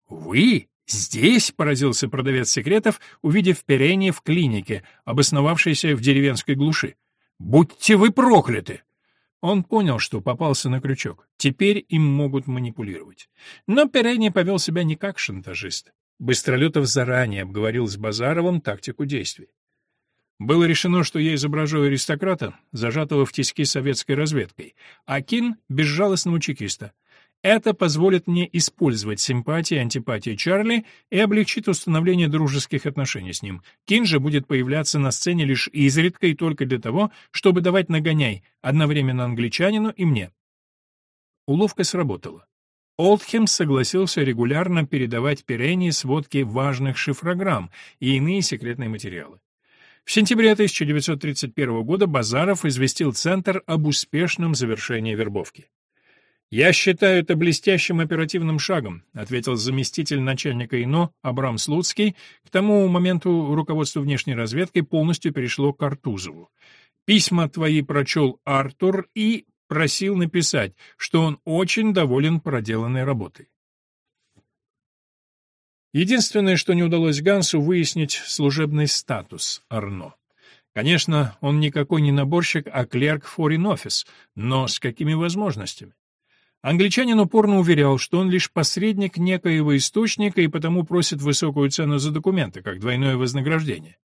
A: «Вы? Здесь?» — поразился продавец секретов, увидев перение в клинике, обосновавшейся в деревенской глуши. «Будьте вы прокляты!» Он понял, что попался на крючок. Теперь им могут манипулировать. Но Перени повел себя не как шантажист. Быстролетов заранее обговорил с Базаровым тактику действий. Было решено, что я изображу аристократа, зажатого в тиски советской разведкой, а Кин — безжалостного чекиста. Это позволит мне использовать симпатии и антипатии Чарли и облегчит установление дружеских отношений с ним. Кин же будет появляться на сцене лишь изредка и только для того, чтобы давать нагоняй одновременно англичанину и мне. Уловка сработала. Олдхем согласился регулярно передавать Пирении сводки важных шифрограмм и иные секретные материалы. В сентябре 1931 года Базаров известил Центр об успешном завершении вербовки. «Я считаю это блестящим оперативным шагом», ответил заместитель начальника ИНО Абрам Слуцкий. К тому моменту руководство внешней разведки полностью перешло к Артузову. «Письма твои прочел Артур и просил написать, что он очень доволен проделанной работой». Единственное, что не удалось Гансу, выяснить служебный статус Арно. Конечно, он никакой не наборщик, а клерк Foreign Office, но с какими возможностями? Англичанин упорно уверял, что он лишь посредник некоего источника и потому просит высокую цену за документы, как двойное вознаграждение.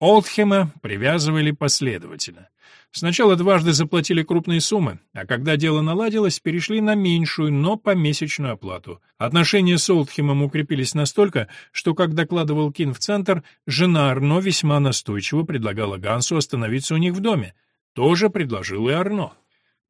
A: Олдхема привязывали последовательно. Сначала дважды заплатили крупные суммы, а когда дело наладилось, перешли на меньшую, но помесячную оплату. Отношения с Олдхемом укрепились настолько, что, как докладывал Кин в центр, жена Арно весьма настойчиво предлагала Гансу остановиться у них в доме. Тоже предложил и Арно.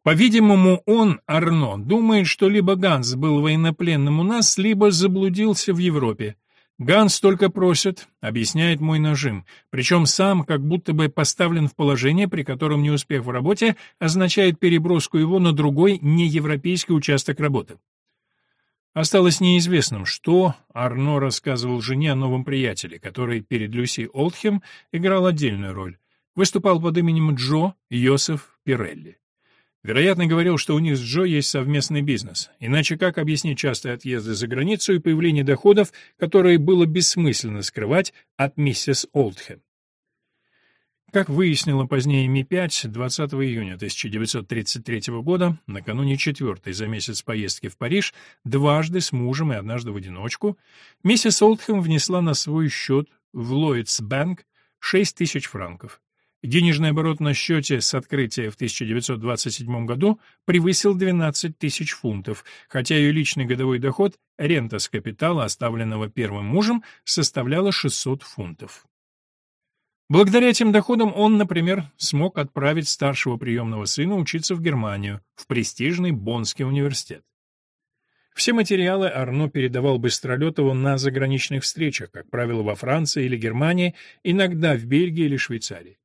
A: По-видимому, он, Арно, думает, что либо Ганс был военнопленным у нас, либо заблудился в Европе. Ганс только просит, объясняет мой нажим, причем сам как будто бы поставлен в положение, при котором неуспех в работе означает переброску его на другой неевропейский участок работы. Осталось неизвестным, что Арно рассказывал жене о новом приятеле, который перед Люси Олдхем играл отдельную роль. Выступал под именем Джо Йосеф Пирелли. Вероятно, говорил, что у них с Джо есть совместный бизнес. Иначе как объяснить частые отъезды за границу и появление доходов, которые было бессмысленно скрывать от миссис Олдхем? Как выяснила позднее Ми-5, 20 июня 1933 года, накануне четвертой за месяц поездки в Париж, дважды с мужем и однажды в одиночку, миссис Олдхэм внесла на свой счет в Ллойдс Банк 6 тысяч франков. Денежный оборот на счете с открытия в 1927 году превысил 12 тысяч фунтов, хотя ее личный годовой доход, рента с капитала, оставленного первым мужем, составляла 600 фунтов. Благодаря этим доходам он, например, смог отправить старшего приемного сына учиться в Германию, в престижный Боннский университет. Все материалы Арно передавал Быстролетову на заграничных встречах, как правило, во Франции или Германии, иногда в Бельгии или Швейцарии.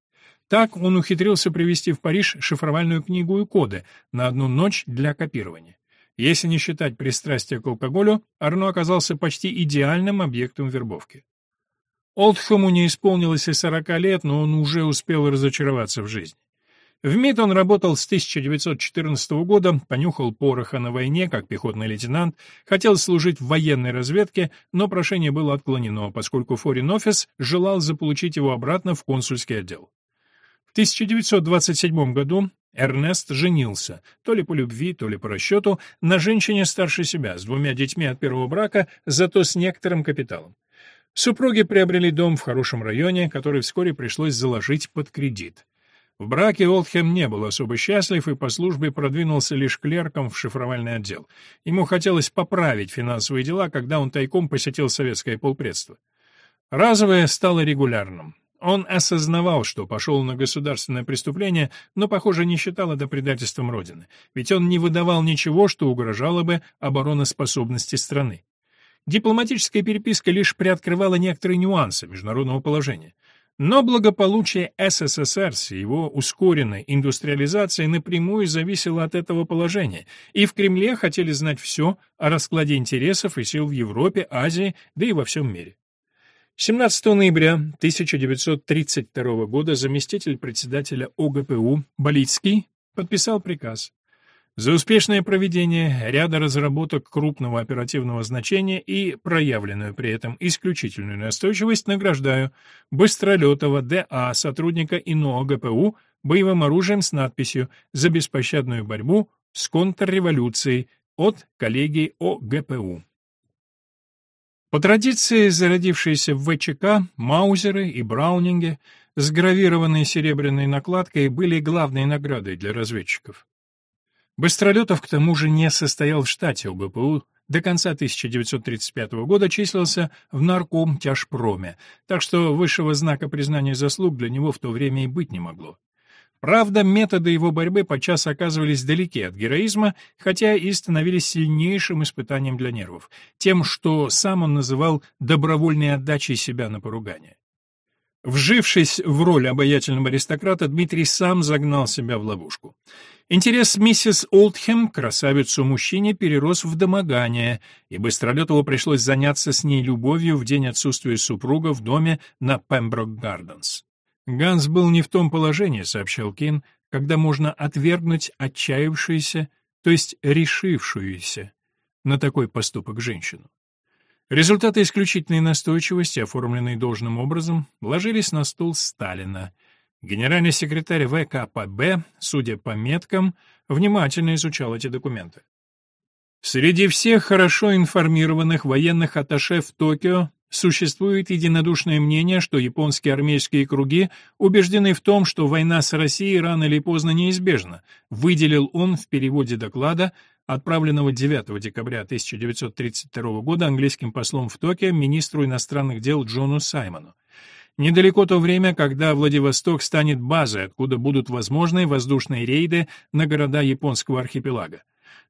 A: Так он ухитрился привезти в Париж шифровальную книгу и коды на одну ночь для копирования. Если не считать пристрастия к алкоголю, Арно оказался почти идеальным объектом вербовки. Олдхэму не исполнилось и 40 лет, но он уже успел разочароваться в жизни. В МИД он работал с 1914 года, понюхал пороха на войне как пехотный лейтенант, хотел служить в военной разведке, но прошение было отклонено, поскольку Office желал заполучить его обратно в консульский отдел. В 1927 году Эрнест женился, то ли по любви, то ли по расчету, на женщине старше себя, с двумя детьми от первого брака, зато с некоторым капиталом. Супруги приобрели дом в хорошем районе, который вскоре пришлось заложить под кредит. В браке Олдхем не был особо счастлив и по службе продвинулся лишь клерком в шифровальный отдел. Ему хотелось поправить финансовые дела, когда он тайком посетил советское полпредство. Разовое стало регулярным. Он осознавал, что пошел на государственное преступление, но, похоже, не считал это предательством Родины, ведь он не выдавал ничего, что угрожало бы обороноспособности страны. Дипломатическая переписка лишь приоткрывала некоторые нюансы международного положения. Но благополучие СССР с его ускоренной индустриализацией напрямую зависело от этого положения, и в Кремле хотели знать все о раскладе интересов и сил в Европе, Азии, да и во всем мире. 17 ноября 1932 года заместитель председателя ОГПУ Болицкий подписал приказ за успешное проведение ряда разработок крупного оперативного значения и проявленную при этом исключительную настойчивость награждаю Быстролетова Д.А., сотрудника ИНО ГПУ, боевым оружием с надписью «За беспощадную борьбу с контрреволюцией» от коллегии ОГПУ. По традиции, зародившиеся в ВЧК, маузеры и браунинги с гравированной серебряной накладкой были главной наградой для разведчиков. Быстролетов, к тому же, не состоял в штате УГПУ, до конца 1935 года числился в нарком тяжпроме, так что высшего знака признания заслуг для него в то время и быть не могло. Правда, методы его борьбы подчас оказывались далеки от героизма, хотя и становились сильнейшим испытанием для нервов, тем, что сам он называл добровольной отдачей себя на поругание. Вжившись в роль обаятельного аристократа, Дмитрий сам загнал себя в ловушку. Интерес миссис Олдхем, красавицу-мужчине, перерос в домогание, и Быстролетову пришлось заняться с ней любовью в день отсутствия супруга в доме на Пемброк-Гарденс. «Ганс был не в том положении», — сообщил Кин, «когда можно отвергнуть отчаявшуюся, то есть решившуюся на такой поступок женщину. Результаты исключительной настойчивости, оформленные должным образом, ложились на стол Сталина. Генеральный секретарь ВКПБ, судя по меткам, внимательно изучал эти документы. Среди всех хорошо информированных военных атташе в Токио существует единодушное мнение, что японские армейские круги убеждены в том, что война с Россией рано или поздно неизбежна, выделил он в переводе доклада отправленного 9 декабря 1932 года английским послом в Токио министру иностранных дел Джону Саймону. Недалеко то время, когда Владивосток станет базой, откуда будут возможны воздушные рейды на города японского архипелага.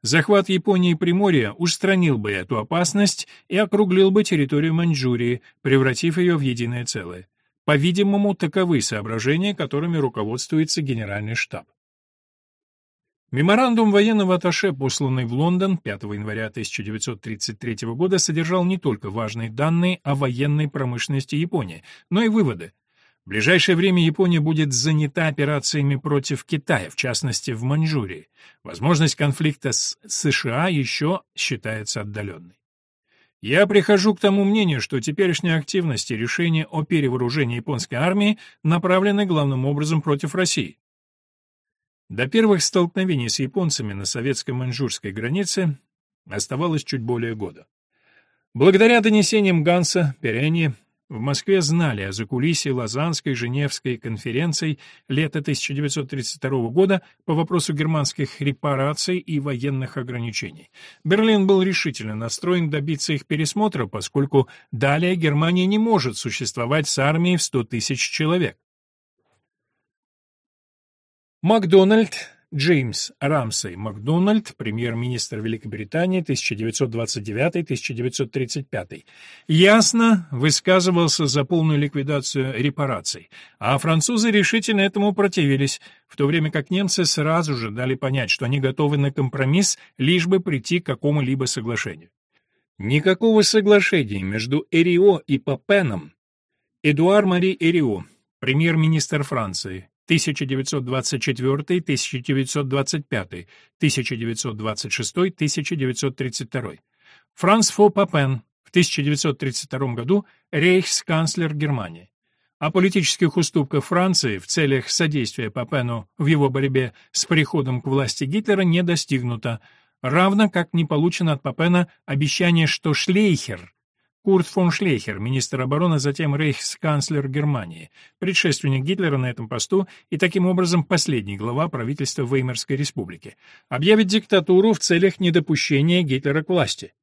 A: Захват Японии Приморья устранил бы эту опасность и округлил бы территорию Маньчжурии, превратив ее в единое целое. По-видимому, таковы соображения, которыми руководствуется Генеральный штаб. Меморандум военного атташе, посланный в Лондон 5 января 1933 года, содержал не только важные данные о военной промышленности Японии, но и выводы. В ближайшее время Япония будет занята операциями против Китая, в частности в Маньчжурии. Возможность конфликта с США еще считается отдаленной. Я прихожу к тому мнению, что теперешние активности и решения о перевооружении японской армии направлены главным образом против России. До первых столкновений с японцами на советско-маньчжурской границе оставалось чуть более года. Благодаря донесениям Ганса, Перени, в Москве знали о закулисье Лозаннской Женевской конференций лета 1932 года по вопросу германских репараций и военных ограничений. Берлин был решительно настроен добиться их пересмотра, поскольку далее Германия не может существовать с армией в 100 тысяч человек. Макдональд Джеймс Рамсей Макдональд, премьер-министр Великобритании 1929-1935, ясно высказывался за полную ликвидацию репараций, а французы решительно этому противились, в то время как немцы сразу же дали понять, что они готовы на компромисс, лишь бы прийти к какому-либо соглашению. Никакого соглашения между Эрио и Папеном. Эдуар Мари Эрио, премьер-министр Франции, 1924-1925, 1926-1932. Франц Фо Папен, в 1932 году рейхсканцлер Германии. О политических уступках Франции в целях содействия Папену в его борьбе с приходом к власти Гитлера не достигнуто, равно как не получено от Папена обещание, что Шлейхер Курт фон Шлейхер, министр обороны, затем рейхсканцлер Германии, предшественник Гитлера на этом посту и таким образом последний глава правительства Веймарской республики, объявит диктатуру в целях недопущения Гитлера к власти.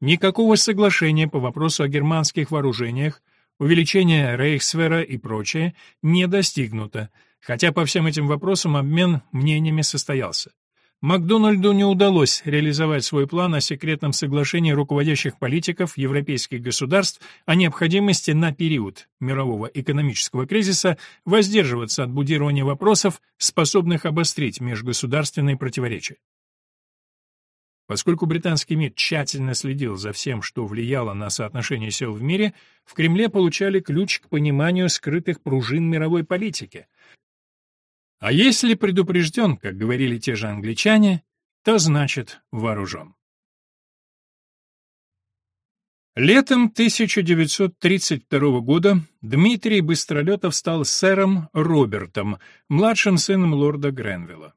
A: Никакого соглашения по вопросу о германских вооружениях, увеличения рейхсфера и прочее не достигнуто, хотя по всем этим вопросам обмен мнениями состоялся. Макдональду не удалось реализовать свой план о секретном соглашении руководящих политиков европейских государств о необходимости на период мирового экономического кризиса воздерживаться от будирования вопросов, способных обострить межгосударственные противоречия. Поскольку британский МИД тщательно следил за всем, что влияло на соотношение сил в мире, в Кремле получали ключ к пониманию скрытых пружин мировой политики, а если предупрежден, как говорили те же англичане, то значит вооружен. Летом 1932 года Дмитрий Быстролетов стал сэром Робертом, младшим сыном лорда Гренвилла.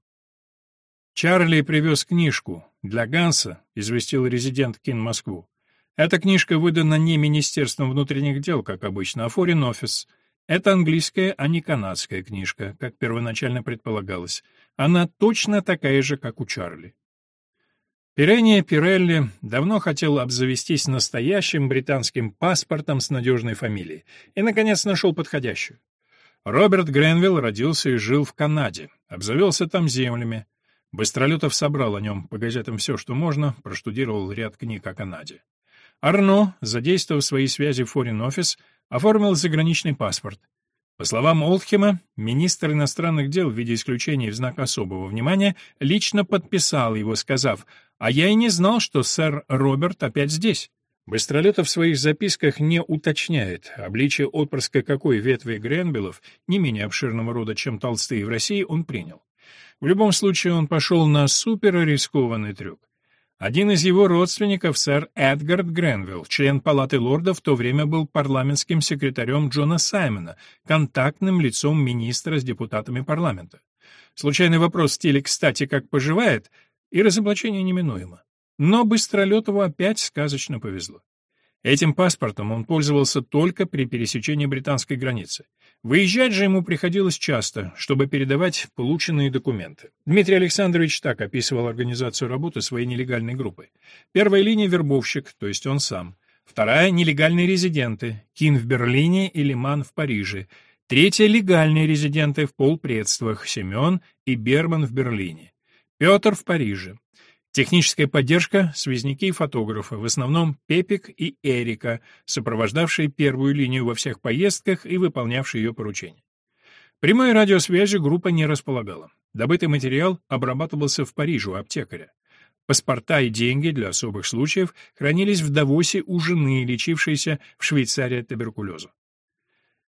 A: Чарли привез книжку для Ганса, известил резидент Кин Москву. Эта книжка выдана не Министерством внутренних дел, как обычно, а Foreign Office — это английская, а не канадская книжка, как первоначально предполагалось. Она точно такая же, как у Чарли. Пирения Пирелли давно хотел обзавестись настоящим британским паспортом с надежной фамилией и, наконец, нашел подходящую. Роберт Гренвилл родился и жил в Канаде, обзавелся там землями. Быстролетов собрал о нем по газетам все, что можно, проштудировал ряд книг о Канаде. Арно, задействовав свои связи в Foreign Office, оформил заграничный паспорт. По словам Олдхема, министр иностранных дел в виде исключения в знак особого внимания лично подписал его, сказав «А я и не знал, что сэр Роберт опять здесь». Быстролетов в своих записках не уточняет, обличие отпрыска какой ветви Гренбелов, не менее обширного рода, чем толстые в России, он принял. В любом случае он пошел на суперрискованный трюк. Один из его родственников, сэр Эдгард Гренвилл, член Палаты лордов, в то время был парламентским секретарем Джона Саймона, контактным лицом министра с депутатами парламента. Случайный вопрос в стиле «кстати, как поживает?» и разоблачение неминуемо. Но Быстролетову опять сказочно повезло. Этим паспортом он пользовался только при пересечении британской границы. Выезжать же ему приходилось часто, чтобы передавать полученные документы. Дмитрий Александрович так описывал организацию работы своей нелегальной группы. Первая линия — вербовщик, то есть он сам. Вторая — нелегальные резиденты, Кин в Берлине и Лиман в Париже. Третья — легальные резиденты в полпредствах, Семен и Берман в Берлине. Петр в Париже. Техническая поддержка, связники и фотографы, в основном Пепик и Эрика, сопровождавшие первую линию во всех поездках и выполнявшие ее поручения. Прямой радиосвязи группа не располагала. Добытый материал обрабатывался в Париже у аптекаря. Паспорта и деньги для особых случаев хранились в Давосе у жены, лечившейся в Швейцарии от туберкулеза.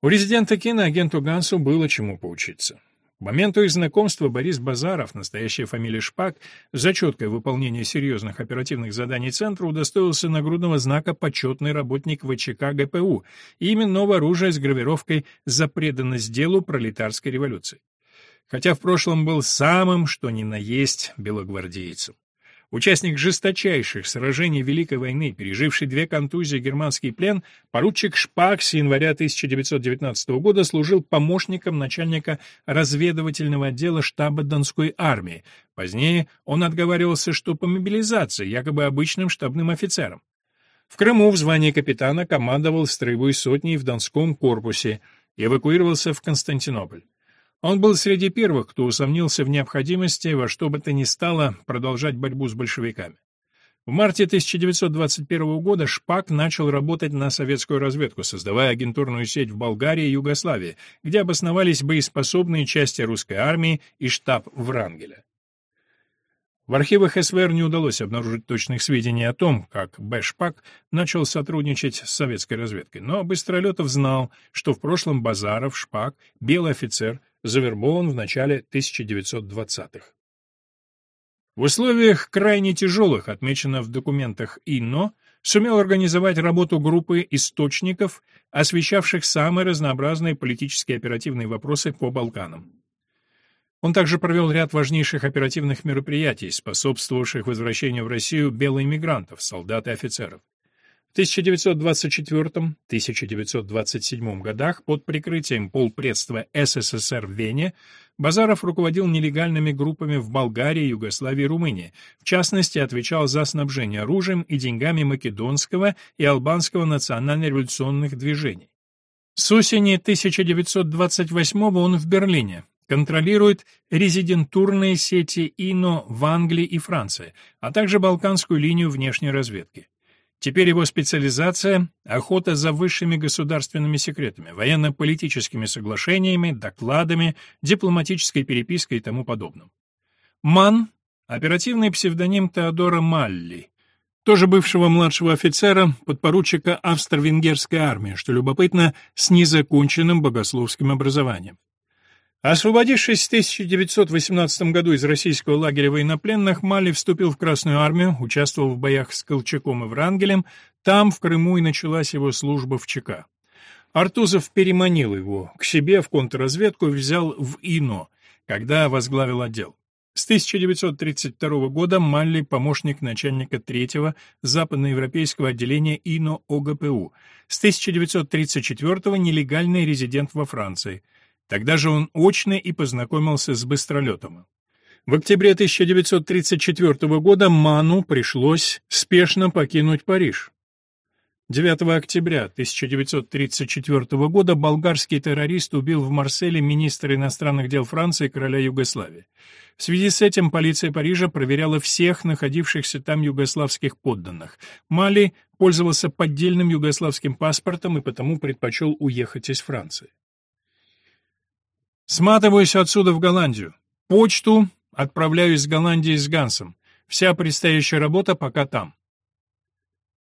A: У резидента киноагенту Гансу было чему поучиться. К моменту их знакомства Борис Базаров, настоящая фамилия Шпак, за четкое выполнение серьезных оперативных заданий Центра удостоился нагрудного знака «Почетный работник ВЧК ГПУ» и именного оружия с гравировкой «За преданность делу пролетарской революции». Хотя в прошлом был самым, что ни на есть, белогвардейцем. Участник жесточайших сражений Великой войны, переживший две контузии германский плен, поручик Шпак с января 1919 года служил помощником начальника разведывательного отдела штаба Донской армии. Позднее он отговаривался, что по мобилизации, якобы обычным штабным офицером. В Крыму в звании капитана командовал строевой сотней в Донском корпусе и эвакуировался в Константинополь. Он был среди первых, кто усомнился в необходимости во что бы то ни стало продолжать борьбу с большевиками. В марте 1921 года Шпак начал работать на советскую разведку, создавая агентурную сеть в Болгарии и Югославии, где обосновались боеспособные части русской армии и штаб Врангеля. В архивах СВР не удалось обнаружить точных сведений о том, как Б. Шпак начал сотрудничать с советской разведкой, но Быстролетов знал, что в прошлом Базаров, Шпак, белый офицер, завербован в начале 1920-х. В условиях крайне тяжелых, отмечено в документах ИНО, сумел организовать работу группы источников, освещавших самые разнообразные политические оперативные вопросы по Балканам. Он также провел ряд важнейших оперативных мероприятий, способствовавших возвращению в Россию белоиммигрантов, солдат и офицеров. В 1924-1927 годах под прикрытием полпредства СССР в Вене Базаров руководил нелегальными группами в Болгарии, Югославии и Румынии, в частности, отвечал за снабжение оружием и деньгами македонского и албанского национально-революционных движений. С осени 1928 он в Берлине, контролирует резидентурные сети ИНО в Англии и Франции, а также Балканскую линию внешней разведки. Теперь его специализация — охота за высшими государственными секретами, военно-политическими соглашениями, докладами, дипломатической перепиской и тому подобным. Ман — оперативный псевдоним Теодора Малли, тоже бывшего младшего офицера, подпоручика австро-венгерской армии, что любопытно, с незаконченным богословским образованием. Освободившись в 1918 году из российского лагеря военнопленных, Мали вступил в Красную армию, участвовал в боях с Колчаком и Врангелем, там, в Крыму, и началась его служба в ЧК. Артузов переманил его к себе в контрразведку и взял в ИНО, когда возглавил отдел. С 1932 года Малли – помощник начальника третьего западноевропейского отделения ИНО ОГПУ, с 1934 – нелегальный резидент во Франции – Тогда же он очно и познакомился с Быстролетом. В октябре 1934 года Ману пришлось спешно покинуть Париж. 9 октября 1934 года болгарский террорист убил в Марселе министра иностранных дел Франции короля Югославии. В связи с этим полиция Парижа проверяла всех находившихся там югославских подданных. Мали пользовался поддельным югославским паспортом и потому предпочел уехать из Франции. Сматываюсь отсюда в Голландию. Почту отправляюсь с Голландии с Гансом. Вся предстоящая работа пока там.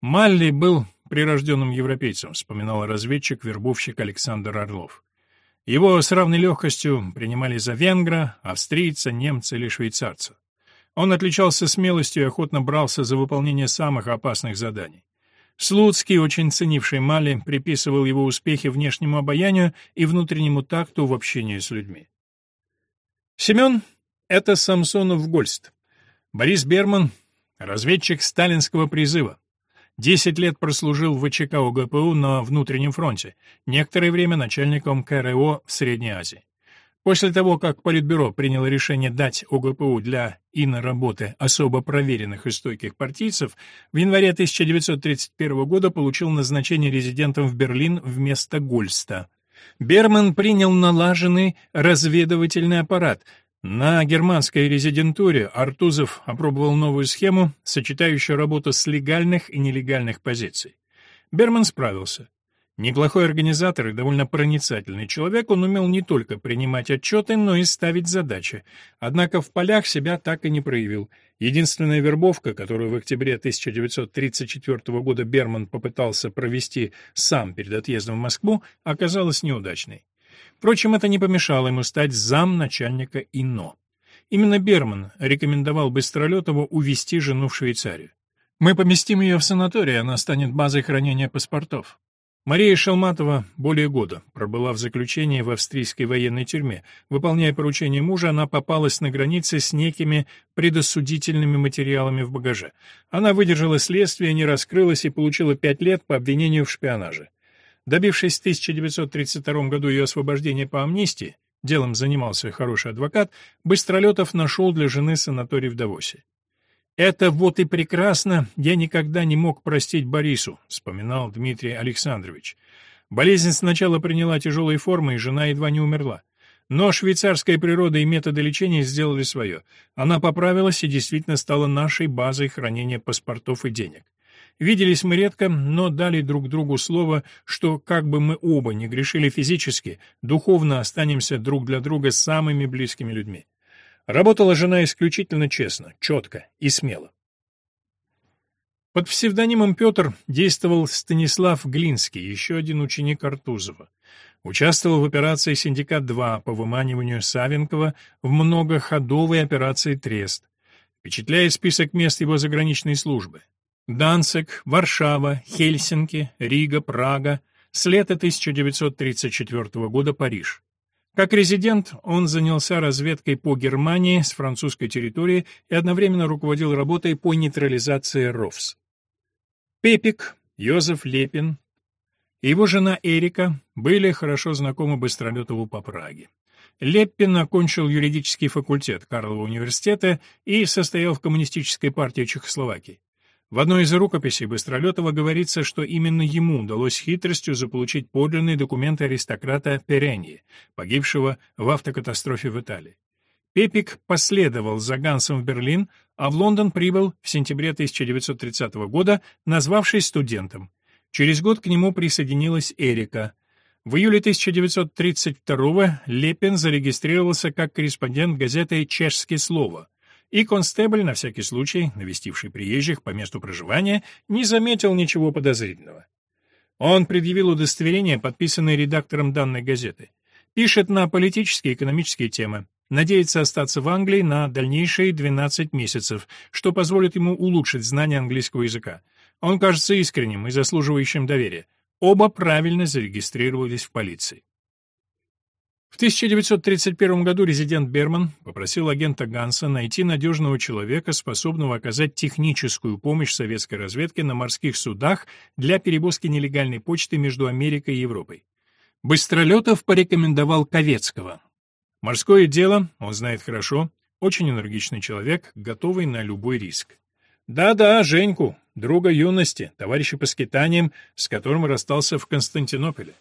A: Малли был прирожденным европейцем, вспоминал разведчик-вербовщик Александр Орлов. Его с равной легкостью принимали за венгра, австрийца, немца или швейцарца. Он отличался смелостью и охотно брался за выполнение самых опасных заданий. Слуцкий, очень ценивший Мали, приписывал его успехи внешнему обаянию и внутреннему такту в общении с людьми. Семен — это Самсонов Гольст. Борис Берман — разведчик сталинского призыва. Десять лет прослужил в ВЧК ОГПУ на внутреннем фронте, некоторое время начальником КРО в Средней Азии. После того, как Политбюро приняло решение дать ОГПУ для иноработы особо проверенных и стойких партийцев, в январе 1931 года получил назначение резидентом в Берлин вместо Гольста. Берман принял налаженный разведывательный аппарат. На германской резидентуре Артузов опробовал новую схему, сочетающую работу с легальных и нелегальных позиций. Берман справился. Неплохой организатор и довольно проницательный человек, он умел не только принимать отчеты, но и ставить задачи. Однако в полях себя так и не проявил. Единственная вербовка, которую в октябре 1934 года Берман попытался провести сам перед отъездом в Москву, оказалась неудачной. Впрочем, это не помешало ему стать зам начальника ИНО. Именно Берман рекомендовал Быстролетову увезти жену в Швейцарию. «Мы поместим ее в санаторий, она станет базой хранения паспортов. Мария Шалматова более года пробыла в заключении в австрийской военной тюрьме. Выполняя поручение мужа, она попалась на границе с некими предосудительными материалами в багаже. Она выдержала следствие, не раскрылась и получила пять лет по обвинению в шпионаже. Добившись в 1932 году ее освобождения по амнистии, делом занимался хороший адвокат, Быстролетов нашел для жены санаторий в Давосе. «Это вот и прекрасно, я никогда не мог простить Борису», — вспоминал Дмитрий Александрович. Болезнь сначала приняла тяжелые формы, и жена едва не умерла. Но швейцарская природа и методы лечения сделали свое. Она поправилась и действительно стала нашей базой хранения паспортов и денег. Виделись мы редко, но дали друг другу слово, что как бы мы оба не грешили физически, духовно останемся друг для друга самыми близкими людьми. Работала жена исключительно честно, четко и смело. Под псевдонимом Петр действовал Станислав Глинский, еще один ученик Артузова. Участвовал в операции «Синдикат-2» по выманиванию Савинкова в многоходовой операции «Трест». Впечатляет список мест его заграничной службы. Данцик, Варшава, Хельсинки, Рига, Прага, с лета 1934 года Париж. Как резидент он занялся разведкой по Германии с французской территории и одновременно руководил работой по нейтрализации РОВС. Пепик, Йозеф Лепин и его жена Эрика были хорошо знакомы Быстролетову по Праге. Леппин окончил юридический факультет Карлова университета и состоял в Коммунистической партии Чехословакии. В одной из рукописей Быстролетова говорится, что именно ему удалось хитростью заполучить подлинные документы аристократа Переньи, погибшего в автокатастрофе в Италии. Пепик последовал за Гансом в Берлин, а в Лондон прибыл в сентябре 1930 года, назвавшись студентом. Через год к нему присоединилась Эрика. В июле 1932 Лепин зарегистрировался как корреспондент газеты «Чешское слово», и констебль, на всякий случай, навестивший приезжих по месту проживания, не заметил ничего подозрительного. Он предъявил удостоверение, подписанное редактором данной газеты. Пишет на политические и экономические темы. Надеется остаться в Англии на дальнейшие 12 месяцев, что позволит ему улучшить знание английского языка. Он кажется искренним и заслуживающим доверия. Оба правильно зарегистрировались в полиции. В 1931 году резидент Берман попросил агента Ганса найти надежного человека, способного оказать техническую помощь советской разведке на морских судах для перевозки нелегальной почты между Америкой и Европой. Быстролетов порекомендовал Ковецкого. Морское дело он знает хорошо, очень энергичный человек, готовый на любой риск. Да-да, Женьку, друга юности, товарища по скитаниям, с которым расстался в Константинополе.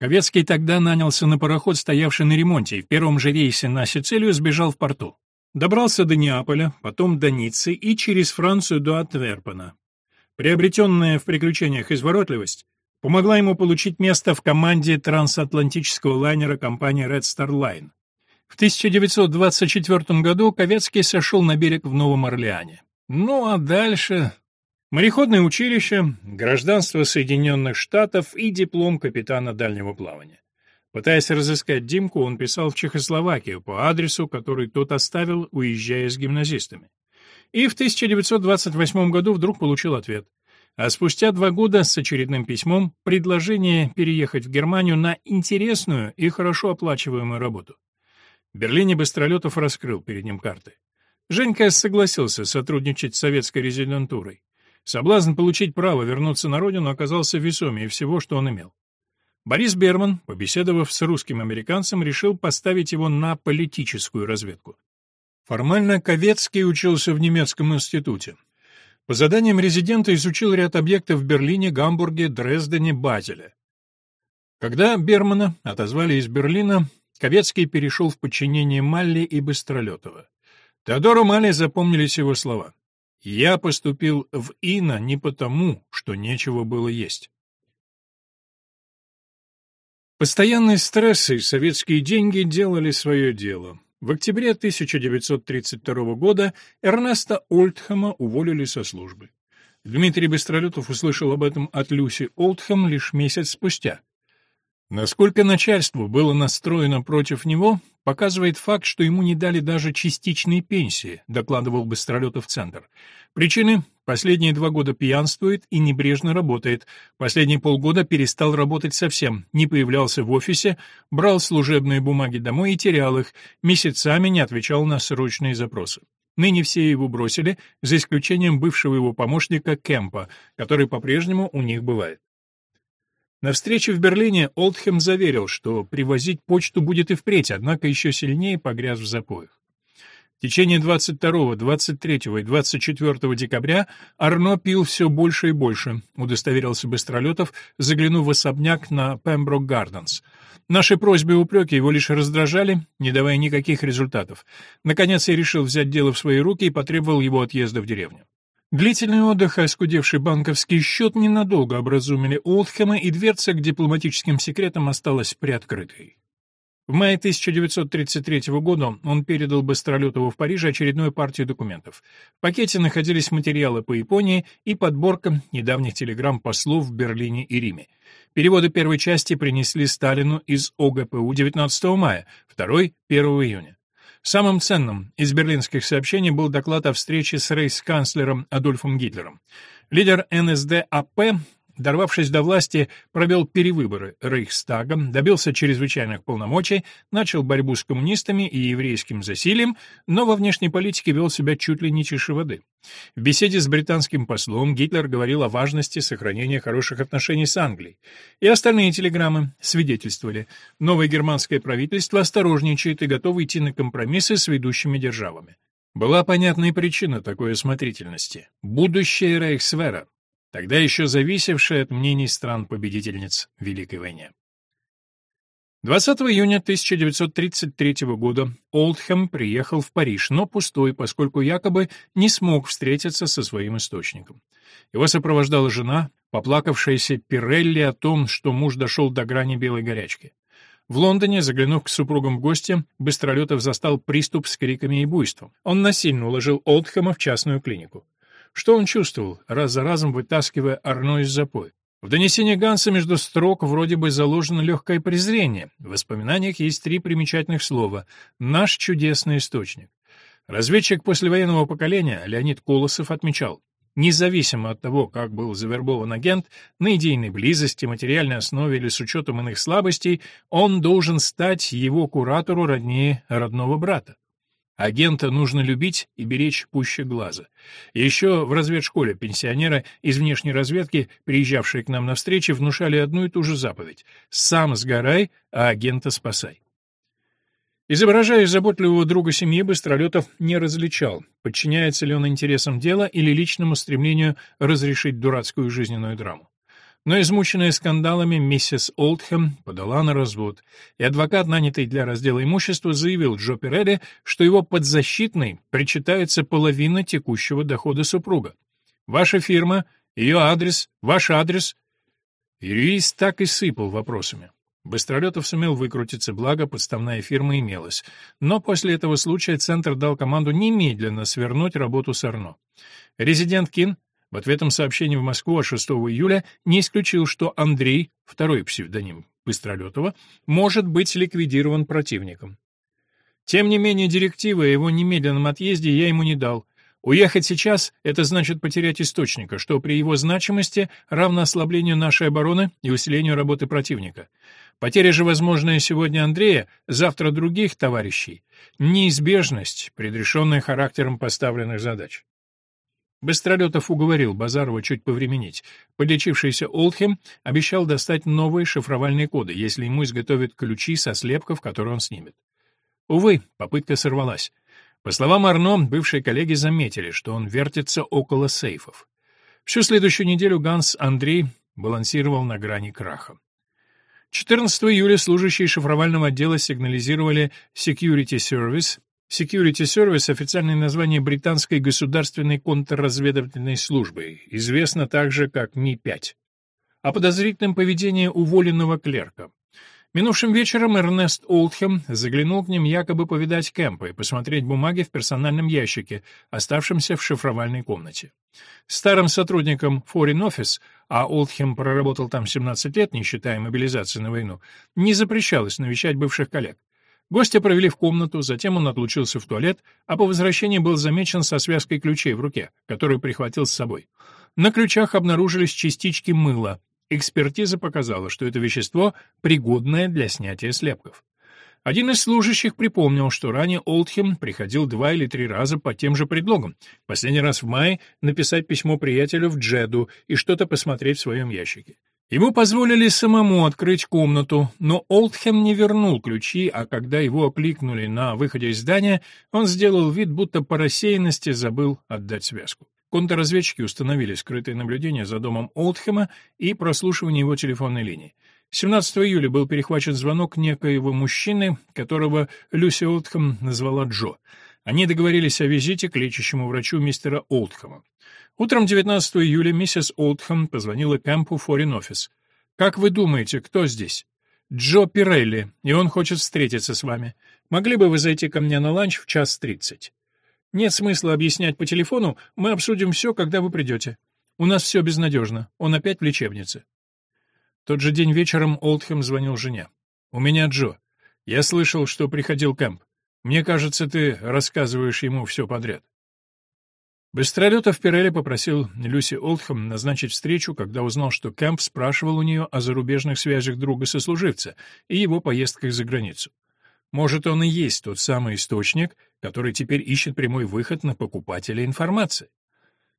A: Ковецкий тогда нанялся на пароход, стоявший на ремонте, и в первом же рейсе на Сицилию сбежал в порту. Добрался до Неаполя, потом до Ниццы и через Францию до Антверпена. Приобретенная в приключениях изворотливость помогла ему получить место в команде трансатлантического лайнера компании Red Star Line. В 1924 году Ковецкий сошел на берег в Новом Орлеане. Ну а дальше Мореходное училище, гражданство Соединенных Штатов и диплом капитана дальнего плавания. Пытаясь разыскать Димку, он писал в Чехословакию по адресу, который тот оставил, уезжая с гимназистами. И в 1928 году вдруг получил ответ. А спустя два года с очередным письмом предложение переехать в Германию на интересную и хорошо оплачиваемую работу. В Берлине Быстролетов раскрыл перед ним карты. Женька согласился сотрудничать с советской резидентурой. Соблазн получить право вернуться на родину оказался весомее всего, что он имел. Борис Берман, побеседовав с русским американцем, решил поставить его на политическую разведку. Формально Ковецкий учился в немецком институте. По заданиям резидента изучил ряд объектов в Берлине, Гамбурге, Дрездене, Базеле. Когда Бермана отозвали из Берлина, Ковецкий перешел в подчинение Малли и Быстролетова. Теодору Малли запомнились его слова. Я поступил в Ина не потому, что нечего было есть. Постоянные стрессы и советские деньги делали свое дело. В октябре 1932 года Эрнеста Олдхэма уволили со службы. Дмитрий Быстролетов услышал об этом от Люси Олдхэм лишь месяц спустя. Насколько начальство было настроено против него, показывает факт, что ему не дали даже частичной пенсии, докладывал Быстролетов Центр. Причины – последние два года пьянствует и небрежно работает, последние полгода перестал работать совсем, не появлялся в офисе, брал служебные бумаги домой и терял их, месяцами не отвечал на срочные запросы. Ныне все его бросили, за исключением бывшего его помощника Кемпа, который по-прежнему у них бывает. На встрече в Берлине Олдхем заверил, что привозить почту будет и впредь, однако еще сильнее погряз в запоях. В течение 22, 23 и 24 декабря Арно пил все больше и больше, удостоверился Быстролетов, заглянув в особняк на Пемброк Гарденс. Наши просьбы и упреки его лишь раздражали, не давая никаких результатов. Наконец я решил взять дело в свои руки и потребовал его отъезда в деревню. Длительный отдых и оскудевший банковский счет ненадолго образумили Олдхэма, и дверца к дипломатическим секретам осталась приоткрытой. В мае 1933 года он передал Быстролетову в Париже очередную партию документов. В пакете находились материалы по Японии и подборка недавних телеграмм послов в Берлине и Риме. Переводы первой части принесли Сталину из ОГПУ 19 мая, второй — 1 июня. Самым ценным из берлинских сообщений был доклад о встрече с рейхсканцлером Адольфом Гитлером. Лидер НСДАП Дорвавшись до власти, провел перевыборы Рейхстага, добился чрезвычайных полномочий, начал борьбу с коммунистами и еврейским засилием, но во внешней политике вел себя чуть ли не тише воды. В беседе с британским послом Гитлер говорил о важности сохранения хороших отношений с Англией. И остальные телеграммы свидетельствовали, новое германское правительство осторожничает и готово идти на компромиссы с ведущими державами. Была понятная причина такой осмотрительности – будущее Рейхсвера, тогда еще зависевшая от мнений стран-победительниц Великой войне. 20 июня 1933 года Олдхэм приехал в Париж, но пустой, поскольку якобы не смог встретиться со своим источником. Его сопровождала жена, поплакавшаяся Пирелли о том, что муж дошел до грани белой горячки. В Лондоне, заглянув к супругам в гости, Быстролетов застал приступ с криками и буйством. Он насильно уложил Олдхэма в частную клинику. Что он чувствовал, раз за разом вытаскивая Арно из запоя? В донесении Ганса между строк вроде бы заложено легкое презрение. В воспоминаниях есть три примечательных слова «наш чудесный источник». Разведчик послевоенного поколения Леонид Колосов отмечал, Независимо от того, как был завербован агент, на идейной близости, материальной основе или с учетом иных слабостей, он должен стать его куратору роднее родного брата. Агента нужно любить и беречь пуще глаза. Еще в разведшколе пенсионеры из внешней разведки, приезжавшие к нам на встречи, внушали одну и ту же заповедь «сам сгорай, а агента спасай». Изображая заботливого друга семьи, Быстролетов не различал, подчиняется ли он интересам дела или личному стремлению разрешить дурацкую жизненную драму. Но измученная скандалами миссис Олдхэм подала на развод, и адвокат, нанятый для раздела имущества, заявил Джо Переде, что его подзащитной причитается половина текущего дохода супруга. «Ваша фирма, ее адрес, ваш адрес». Юрист так и сыпал вопросами. Быстролетов сумел выкрутиться, благо подставная фирма имелась. Но после этого случая Центр дал команду немедленно свернуть работу с Арно. Резидент Кин в ответном сообщении в Москву от 6 июля не исключил, что Андрей, второй псевдоним Быстролетова, может быть ликвидирован противником. Тем не менее, директивы о его немедленном отъезде я ему не дал. Уехать сейчас — это значит потерять источника, что при его значимости равно ослаблению нашей обороны и усилению работы противника. Потеря же, возможная сегодня Андрея, завтра других товарищей — неизбежность, предрешенная характером поставленных задач. Быстролетов уговорил Базарова чуть повременить. Подлечившийся Олдхем обещал достать новые шифровальные коды, если ему изготовят ключи со слепков, которые он снимет. Увы, попытка сорвалась. По словам Арно, бывшие коллеги заметили, что он вертится около сейфов. Всю следующую неделю Ганс Андрей балансировал на грани краха. 14 июля служащие шифровального отдела сигнализировали Security Service Security Service — официальное название британской государственной контрразведывательной службы, известно также как Ми-5. О подозрительном поведении уволенного клерка. Минувшим вечером Эрнест Олдхем заглянул к ним якобы повидать Кэмпа и посмотреть бумаги в персональном ящике, оставшемся в шифровальной комнате. Старым сотрудникам Foreign Office, а Олдхем проработал там 17 лет, не считая мобилизации на войну, не запрещалось навещать бывших коллег. Гостя провели в комнату, затем он отлучился в туалет, а по возвращении был замечен со связкой ключей в руке, которую прихватил с собой. На ключах обнаружились частички мыла, Экспертиза показала, что это вещество пригодное для снятия слепков. Один из служащих припомнил, что ранее Олдхем приходил два или три раза по тем же предлогам. Последний раз в мае написать письмо приятелю в Джеду и что-то посмотреть в своем ящике. Ему позволили самому открыть комнату, но Олдхем не вернул ключи, а когда его окликнули на выходе из здания, он сделал вид, будто по рассеянности забыл отдать связку. Контрразведчики установили скрытое наблюдение за домом Олдхема и прослушивание его телефонной линии. 17 июля был перехвачен звонок некоего мужчины, которого Люси Олдхэм назвала Джо. Они договорились о визите к лечащему врачу мистера Олдхэма. Утром 19 июля миссис Олдхэм позвонила Кэмпу Foreign Office. «Как вы думаете, кто здесь?» «Джо Пирелли, и он хочет встретиться с вами. Могли бы вы зайти ко мне на ланч в час тридцать?» Нет смысла объяснять по телефону, мы обсудим все, когда вы придете. У нас все безнадежно, он опять в лечебнице. Тот же день вечером Олдхэм звонил жене. «У меня Джо. Я слышал, что приходил Кэмп. Мне кажется, ты рассказываешь ему все подряд». Быстролетов Пирелли попросил Люси Олдхэм назначить встречу, когда узнал, что Кэмп спрашивал у нее о зарубежных связях друга-сослуживца и его поездках за границу. Может, он и есть тот самый источник, который теперь ищет прямой выход на покупателя информации.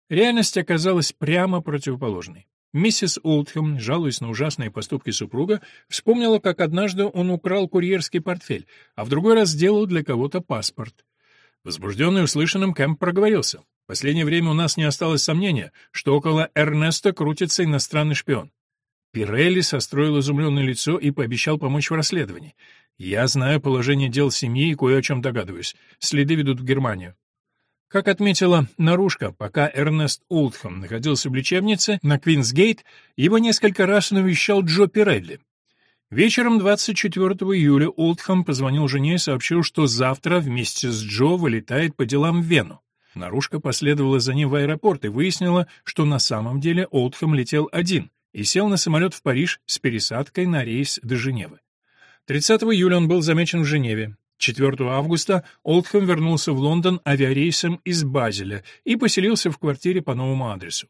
A: Реальность оказалась прямо противоположной. Миссис Олдхэм, жалуясь на ужасные поступки супруга, вспомнила, как однажды он украл курьерский портфель, а в другой раз сделал для кого-то паспорт. Возбужденный услышанным, Кэмп проговорился. В последнее время у нас не осталось сомнения, что около Эрнеста крутится иностранный шпион. Пирелли состроил изумленное лицо и пообещал помочь в расследовании. Я знаю положение дел семьи и кое о чем догадываюсь. Следы ведут в Германию. Как отметила Нарушка, пока Эрнест Олдхэм находился в лечебнице на Квинсгейт, его несколько раз навещал Джо Пирелли. Вечером 24 июля Олдхэм позвонил жене и сообщил, что завтра вместе с Джо вылетает по делам в Вену. Нарушка последовала за ним в аэропорт и выяснила, что на самом деле Олдхэм летел один и сел на самолет в Париж с пересадкой на рейс до Женевы. 30 июля он был замечен в Женеве. 4 августа Олдхэм вернулся в Лондон авиарейсом из Базеля и поселился в квартире по новому адресу.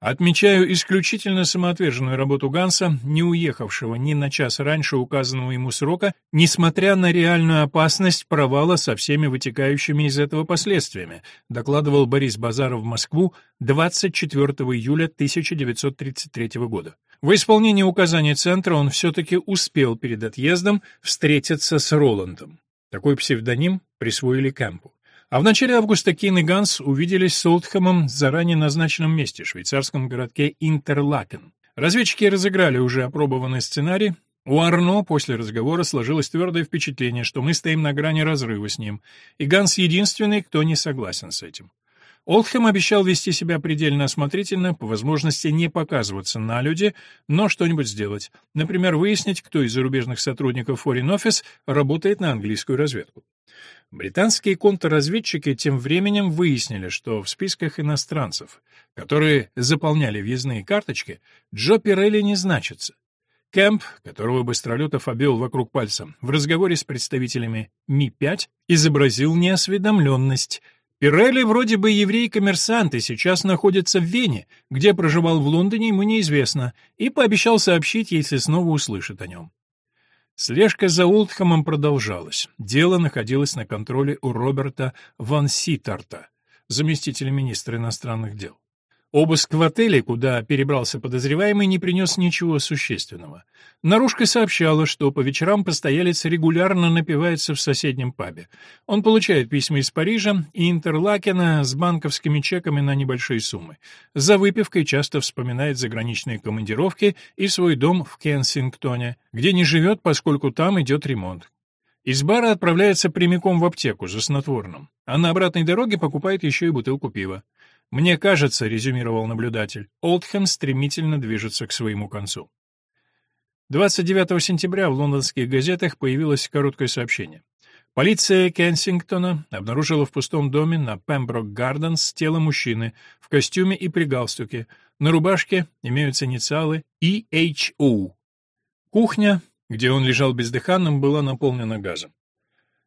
A: Отмечаю исключительно самоотверженную работу Ганса, не уехавшего ни на час раньше указанного ему срока, несмотря на реальную опасность провала со всеми вытекающими из этого последствиями, докладывал Борис Базаров в Москву 24 июля 1933 года. В исполнении указаний Центра он все-таки успел перед отъездом встретиться с Роландом. Такой псевдоним присвоили Кэмпу. А в начале августа Кин и Ганс увиделись с Олдхэмом в заранее назначенном месте, швейцарском городке Интерлакен. Разведчики разыграли уже опробованный сценарий. У Арно после разговора сложилось твердое впечатление, что мы стоим на грани разрыва с ним, и Ганс единственный, кто не согласен с этим. Олдхэм обещал вести себя предельно осмотрительно, по возможности не показываться на люди, но что-нибудь сделать. Например, выяснить, кто из зарубежных сотрудников Foreign Office работает на английскую разведку. Британские контрразведчики тем временем выяснили, что в списках иностранцев, которые заполняли въездные карточки, Джо Пирелли не значится. Кэмп, которого Быстролетов обвел вокруг пальца, в разговоре с представителями Ми-5 изобразил неосведомленность — Пирелли вроде бы еврей-коммерсант и сейчас находится в Вене, где проживал в Лондоне, ему неизвестно, и пообещал сообщить, если снова услышит о нем. Слежка за Ултхамом продолжалась. Дело находилось на контроле у Роберта Ван Ситарта, заместителя министра иностранных дел. Обыск в отеле, куда перебрался подозреваемый, не принес ничего существенного. Наружка сообщала, что по вечерам постоялец регулярно напивается в соседнем пабе. Он получает письма из Парижа и Интерлакена с банковскими чеками на небольшие суммы. За выпивкой часто вспоминает заграничные командировки и свой дом в Кенсингтоне, где не живет, поскольку там идет ремонт. Из бара отправляется прямиком в аптеку за снотворным, а на обратной дороге покупает еще и бутылку пива. «Мне кажется», — резюмировал наблюдатель, — «Олдхэм стремительно движется к своему концу». 29 сентября в лондонских газетах появилось короткое сообщение. Полиция Кенсингтона обнаружила в пустом доме на Пемброк-Гарденс тело мужчины в костюме и при галстуке. На рубашке имеются инициалы EHO. Кухня, где он лежал бездыханным, была наполнена газом.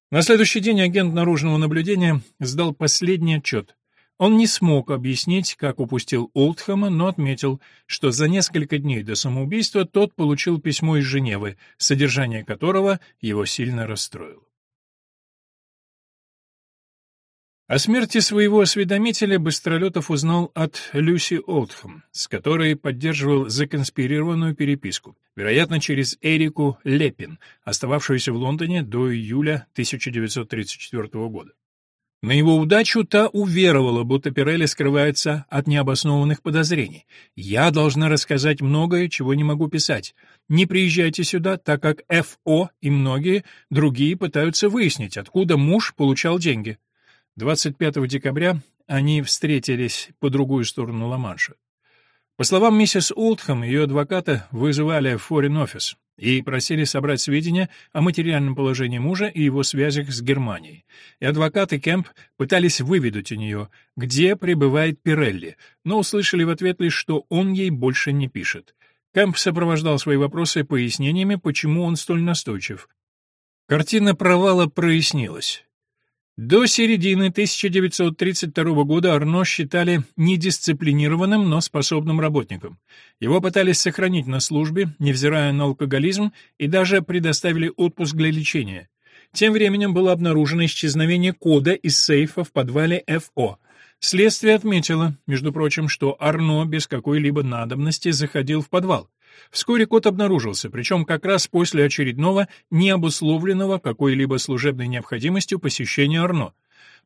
A: На следующий день агент наружного наблюдения сдал последний отчет. Он не смог объяснить, как упустил Олдхэма, но отметил, что за несколько дней до самоубийства тот получил письмо из Женевы, содержание которого его сильно расстроило. О смерти своего осведомителя Быстролетов узнал от Люси Олдхэм, с которой поддерживал законспирированную переписку, вероятно, через Эрику Лепин, остававшуюся в Лондоне до июля 1934 года. На его удачу та уверовала, будто Пирелли скрывается от необоснованных подозрений. «Я должна рассказать многое, чего не могу писать. Не приезжайте сюда, так как ФО и многие другие пытаются выяснить, откуда муж получал деньги». 25 декабря они встретились по другую сторону Ла-Манша. По словам миссис Олдхэм, ее адвоката вызывали в Foreign Office и просили собрать сведения о материальном положении мужа и его связях с Германией. И адвокат и Кемп пытались выведать у нее, где пребывает Пирелли, но услышали в ответ лишь, что он ей больше не пишет. Кемп сопровождал свои вопросы пояснениями, почему он столь настойчив. Картина провала прояснилась. До середины 1932 года Арно считали недисциплинированным, но способным работником. Его пытались сохранить на службе, невзирая на алкоголизм, и даже предоставили отпуск для лечения. Тем временем было обнаружено исчезновение кода из сейфа в подвале ФО. Следствие отметило, между прочим, что Арно без какой-либо надобности заходил в подвал. Вскоре код обнаружился, причем как раз после очередного, необусловленного какой-либо служебной необходимостью посещения Арно.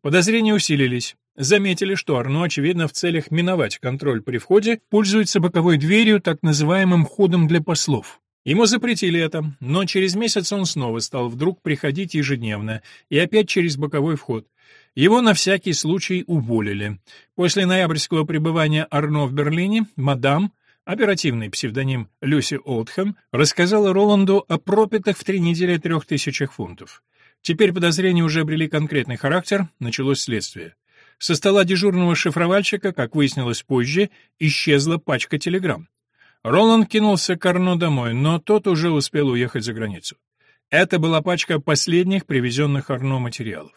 A: Подозрения усилились. Заметили, что Арно, очевидно, в целях миновать контроль при входе, пользуется боковой дверью, так называемым ходом для послов. Ему запретили это, но через месяц он снова стал вдруг приходить ежедневно, и опять через боковой вход. Его на всякий случай уволили. После ноябрьского пребывания Арно в Берлине мадам Оперативный псевдоним Люси Олдхэм рассказала Роланду о пропитах в три недели трех тысячах фунтов. Теперь подозрения уже обрели конкретный характер, началось следствие. Со стола дежурного шифровальщика, как выяснилось позже, исчезла пачка телеграмм. Роланд кинулся к Арно домой, но тот уже успел уехать за границу. Это была пачка последних привезенных Арно материалов.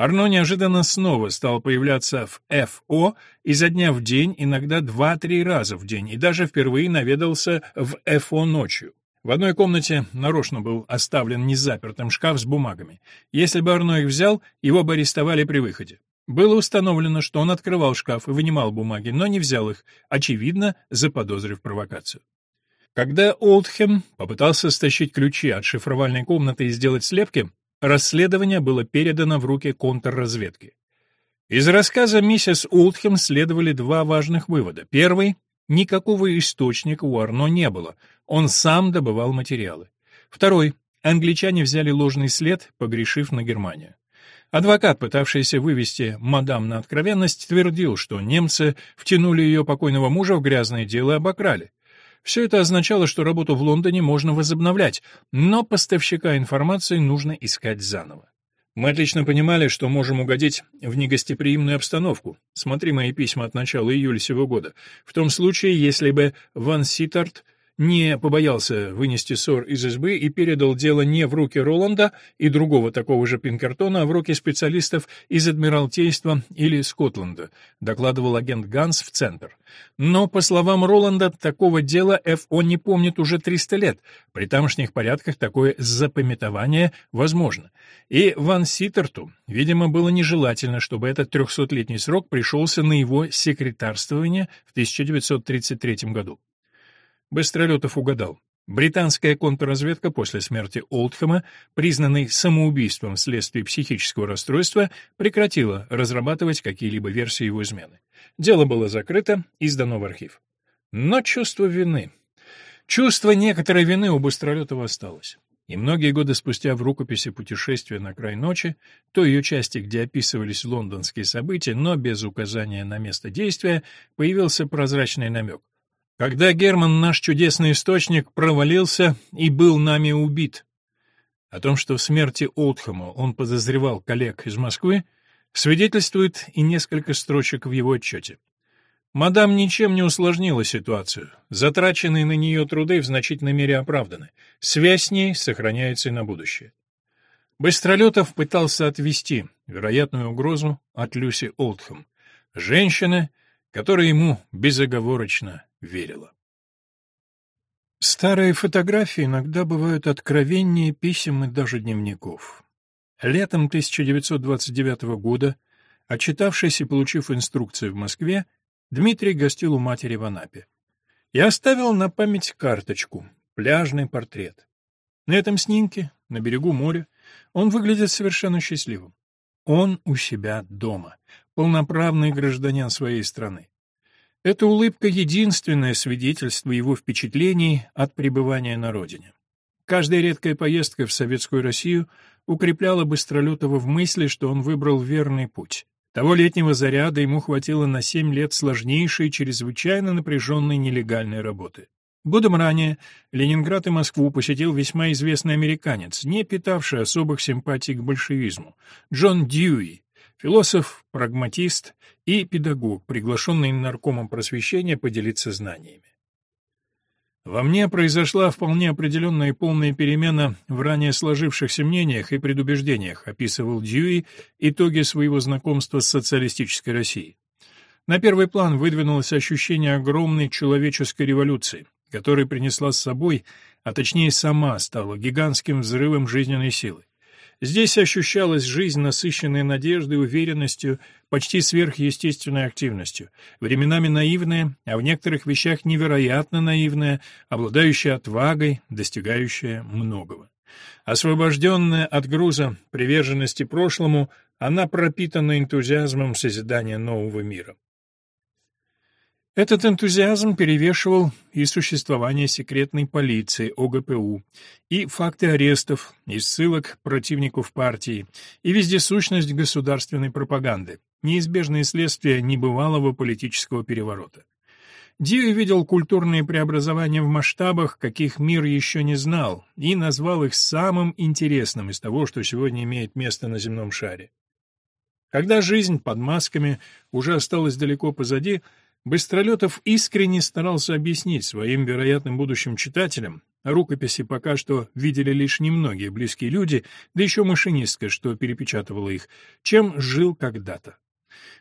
A: Арно неожиданно снова стал появляться в ФО изо дня в день, иногда два-три раза в день, и даже впервые наведался в ФО ночью. В одной комнате нарочно был оставлен незапертым шкаф с бумагами. Если бы Арно их взял, его бы арестовали при выходе. Было установлено, что он открывал шкаф и вынимал бумаги, но не взял их, очевидно, заподозрив провокацию. Когда Олдхем попытался стащить ключи от шифровальной комнаты и сделать слепки, Расследование было передано в руки контрразведки. Из рассказа миссис Ултхем следовали два важных вывода. Первый — никакого источника у Арно не было, он сам добывал материалы. Второй — англичане взяли ложный след, погрешив на Германию. Адвокат, пытавшийся вывести мадам на откровенность, твердил, что немцы втянули ее покойного мужа в грязное дело и обокрали. Все это означало, что работу в Лондоне можно возобновлять, но поставщика информации нужно искать заново. Мы отлично понимали, что можем угодить в негостеприимную обстановку. Смотри мои письма от начала июля сего года. В том случае, если бы Ван Ситарт не побоялся вынести ссор из избы и передал дело не в руки Роланда и другого такого же Пинкертона, а в руки специалистов из Адмиралтейства или Скотланда, докладывал агент Ганс в Центр. Но, по словам Роланда, такого дела ФО не помнит уже 300 лет. При тамошних порядках такое запамятование возможно. И Ван Ситерту, видимо, было нежелательно, чтобы этот трехсотлетний срок пришелся на его секретарствование в 1933 году. Быстролетов угадал. Британская контрразведка после смерти Олдхэма, признанной самоубийством вследствие психического расстройства, прекратила разрабатывать какие-либо версии его измены. Дело было закрыто и сдано в архив. Но чувство вины... Чувство некоторой вины у Быстролетова осталось. И многие годы спустя в рукописи «Путешествие на край ночи», той ее части, где описывались лондонские события, но без указания на место действия, появился прозрачный намек. Когда Герман, наш чудесный источник, провалился и был нами убит. О том, что в смерти Олдхэма он подозревал коллег из Москвы, свидетельствует и несколько строчек в его отчете. Мадам ничем не усложнила ситуацию. Затраченные на нее труды в значительной мере оправданы. Связь с ней сохраняется и на будущее. Быстролетов пытался отвести вероятную угрозу от Люси Олдхэм, женщины, которая ему безоговорочно верила. Старые фотографии иногда бывают откровеннее писем и даже дневников. Летом 1929 года, отчитавшись и получив инструкции в Москве, Дмитрий гостил у матери в Анапе. Я оставил на память карточку, пляжный портрет. На этом снимке, на берегу моря, он выглядит совершенно счастливым. Он у себя дома, полноправный гражданин своей страны. Эта улыбка — единственное свидетельство его впечатлений от пребывания на родине. Каждая редкая поездка в Советскую Россию укрепляла Быстролетова в мысли, что он выбрал верный путь. Того летнего заряда ему хватило на семь лет сложнейшей, чрезвычайно напряженной нелегальной работы. Годом ранее Ленинград и Москву посетил весьма известный американец, не питавший особых симпатий к большевизму, Джон Дьюи, философ, прагматист и педагог, приглашенный наркомом просвещения поделиться знаниями. Во мне произошла вполне определенная и полная перемена в ранее сложившихся мнениях и предубеждениях, описывал Дьюи итоги своего знакомства с социалистической Россией. На первый план выдвинулось ощущение огромной человеческой революции, которая принесла с собой, а точнее сама стала гигантским взрывом жизненной силы. Здесь ощущалась жизнь, насыщенная надеждой, уверенностью, почти сверхъестественной активностью, временами наивная, а в некоторых вещах невероятно наивная, обладающая отвагой, достигающая многого. Освобожденная от груза приверженности прошлому, она пропитана энтузиазмом созидания нового мира. Этот энтузиазм перевешивал и существование секретной полиции ОГПУ, и факты арестов, и ссылок противников партии, и вездесущность государственной пропаганды, неизбежные следствия небывалого политического переворота. Дио видел культурные преобразования в масштабах, каких мир еще не знал, и назвал их самым интересным из того, что сегодня имеет место на земном шаре. Когда жизнь под масками уже осталась далеко позади, Быстролетов искренне старался объяснить своим вероятным будущим читателям, рукописи пока что видели лишь немногие близкие люди, да еще машинистка, что перепечатывала их, чем жил когда-то.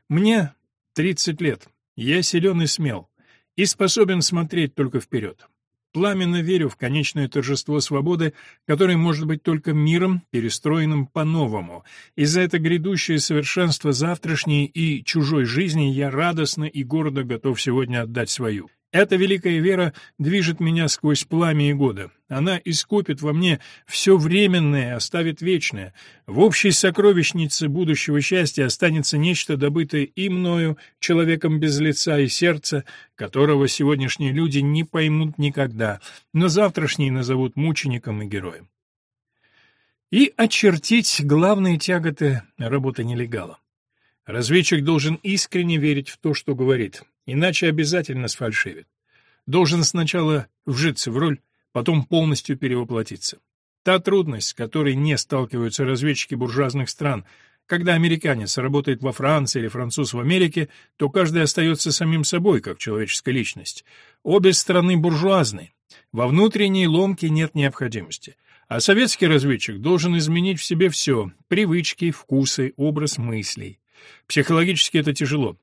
A: Мне 30 лет, я силен и смел, и способен смотреть только вперед. Пламенно верю в конечное торжество свободы, которое может быть только миром, перестроенным по-новому, и за это грядущее совершенство завтрашней и чужой жизни я радостно и гордо готов сегодня отдать свою. Эта великая вера движет меня сквозь пламя и годы. Она искупит во мне все временное, оставит вечное. В общей сокровищнице будущего счастья останется нечто, добытое и мною, человеком без лица и сердца, которого сегодняшние люди не поймут никогда, но завтрашние назовут мучеником и героем. И очертить главные тяготы работы нелегала. Разведчик должен искренне верить в то, что говорит, иначе обязательно сфальшивит. Должен сначала вжиться в роль, потом полностью перевоплотиться. Та трудность, с которой не сталкиваются разведчики буржуазных стран, когда американец работает во Франции или француз в Америке, то каждый остается самим собой, как человеческая личность. Обе страны буржуазны. Во внутренней ломке нет необходимости. А советский разведчик должен изменить в себе все – привычки, вкусы, образ мыслей. Психологически это тяжело.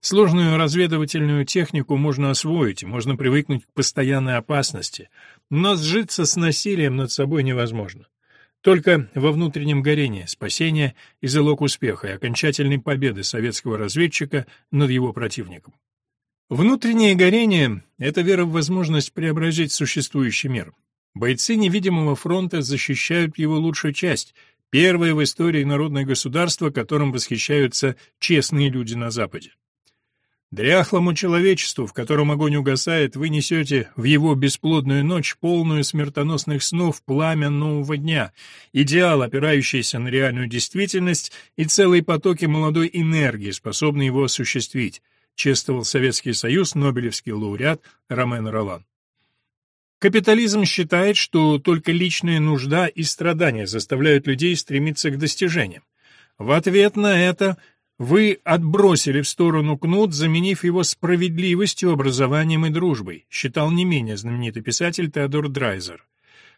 A: Сложную разведывательную технику можно освоить, можно привыкнуть к постоянной опасности, но сжиться с насилием над собой невозможно. Только во внутреннем горении спасение и залог успеха и окончательной победы советского разведчика над его противником. Внутреннее горение — это вера в возможность преобразить существующий мир. Бойцы невидимого фронта защищают его лучшую часть, первое в истории народное государство, которым восхищаются честные люди на Западе. Дряхлому человечеству, в котором огонь угасает, вы несете в его бесплодную ночь полную смертоносных снов пламя нового дня, идеал, опирающийся на реальную действительность, и целые потоки молодой энергии, способные его осуществить. чествовал Советский Союз Нобелевский лауреат Ромен Ролан. Капитализм считает, что только личная нужда и страдания заставляют людей стремиться к достижениям. В ответ на это вы отбросили в сторону кнут, заменив его справедливостью, образованием и дружбой, считал не менее знаменитый писатель Теодор Драйзер.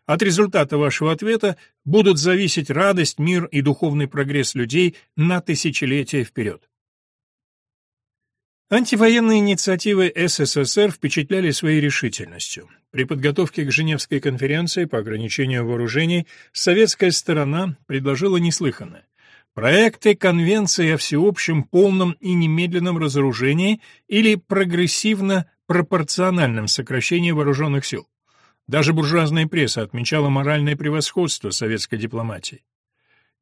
A: От результата вашего ответа будут зависеть радость, мир и духовный прогресс людей на тысячелетия вперед. Антивоенные инициативы СССР впечатляли своей решительностью. При подготовке к Женевской конференции по ограничению вооружений советская сторона предложила неслыханное. Проекты Конвенции о всеобщем полном и немедленном разоружении или прогрессивно-пропорциональном сокращении вооруженных сил. Даже буржуазная пресса отмечала моральное превосходство советской дипломатии.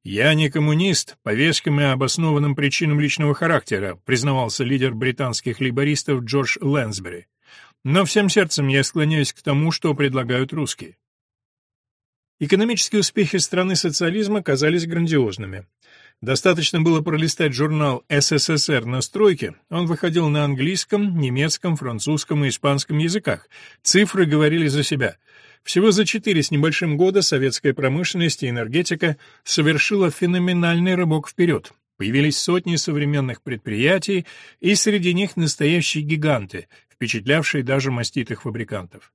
A: «Я не коммунист по веским и обоснованным причинам личного характера», признавался лидер британских лейбористов Джордж Лэнсбери. «Но всем сердцем я склоняюсь к тому, что предлагают русские». Экономические успехи страны социализма казались грандиозными. Достаточно было пролистать журнал «СССР на стройке», он выходил на английском, немецком, французском и испанском языках. Цифры говорили за себя. Всего за четыре с небольшим года советская промышленность и энергетика совершила феноменальный рывок вперед. Появились сотни современных предприятий, и среди них настоящие гиганты, впечатлявшие даже маститых фабрикантов.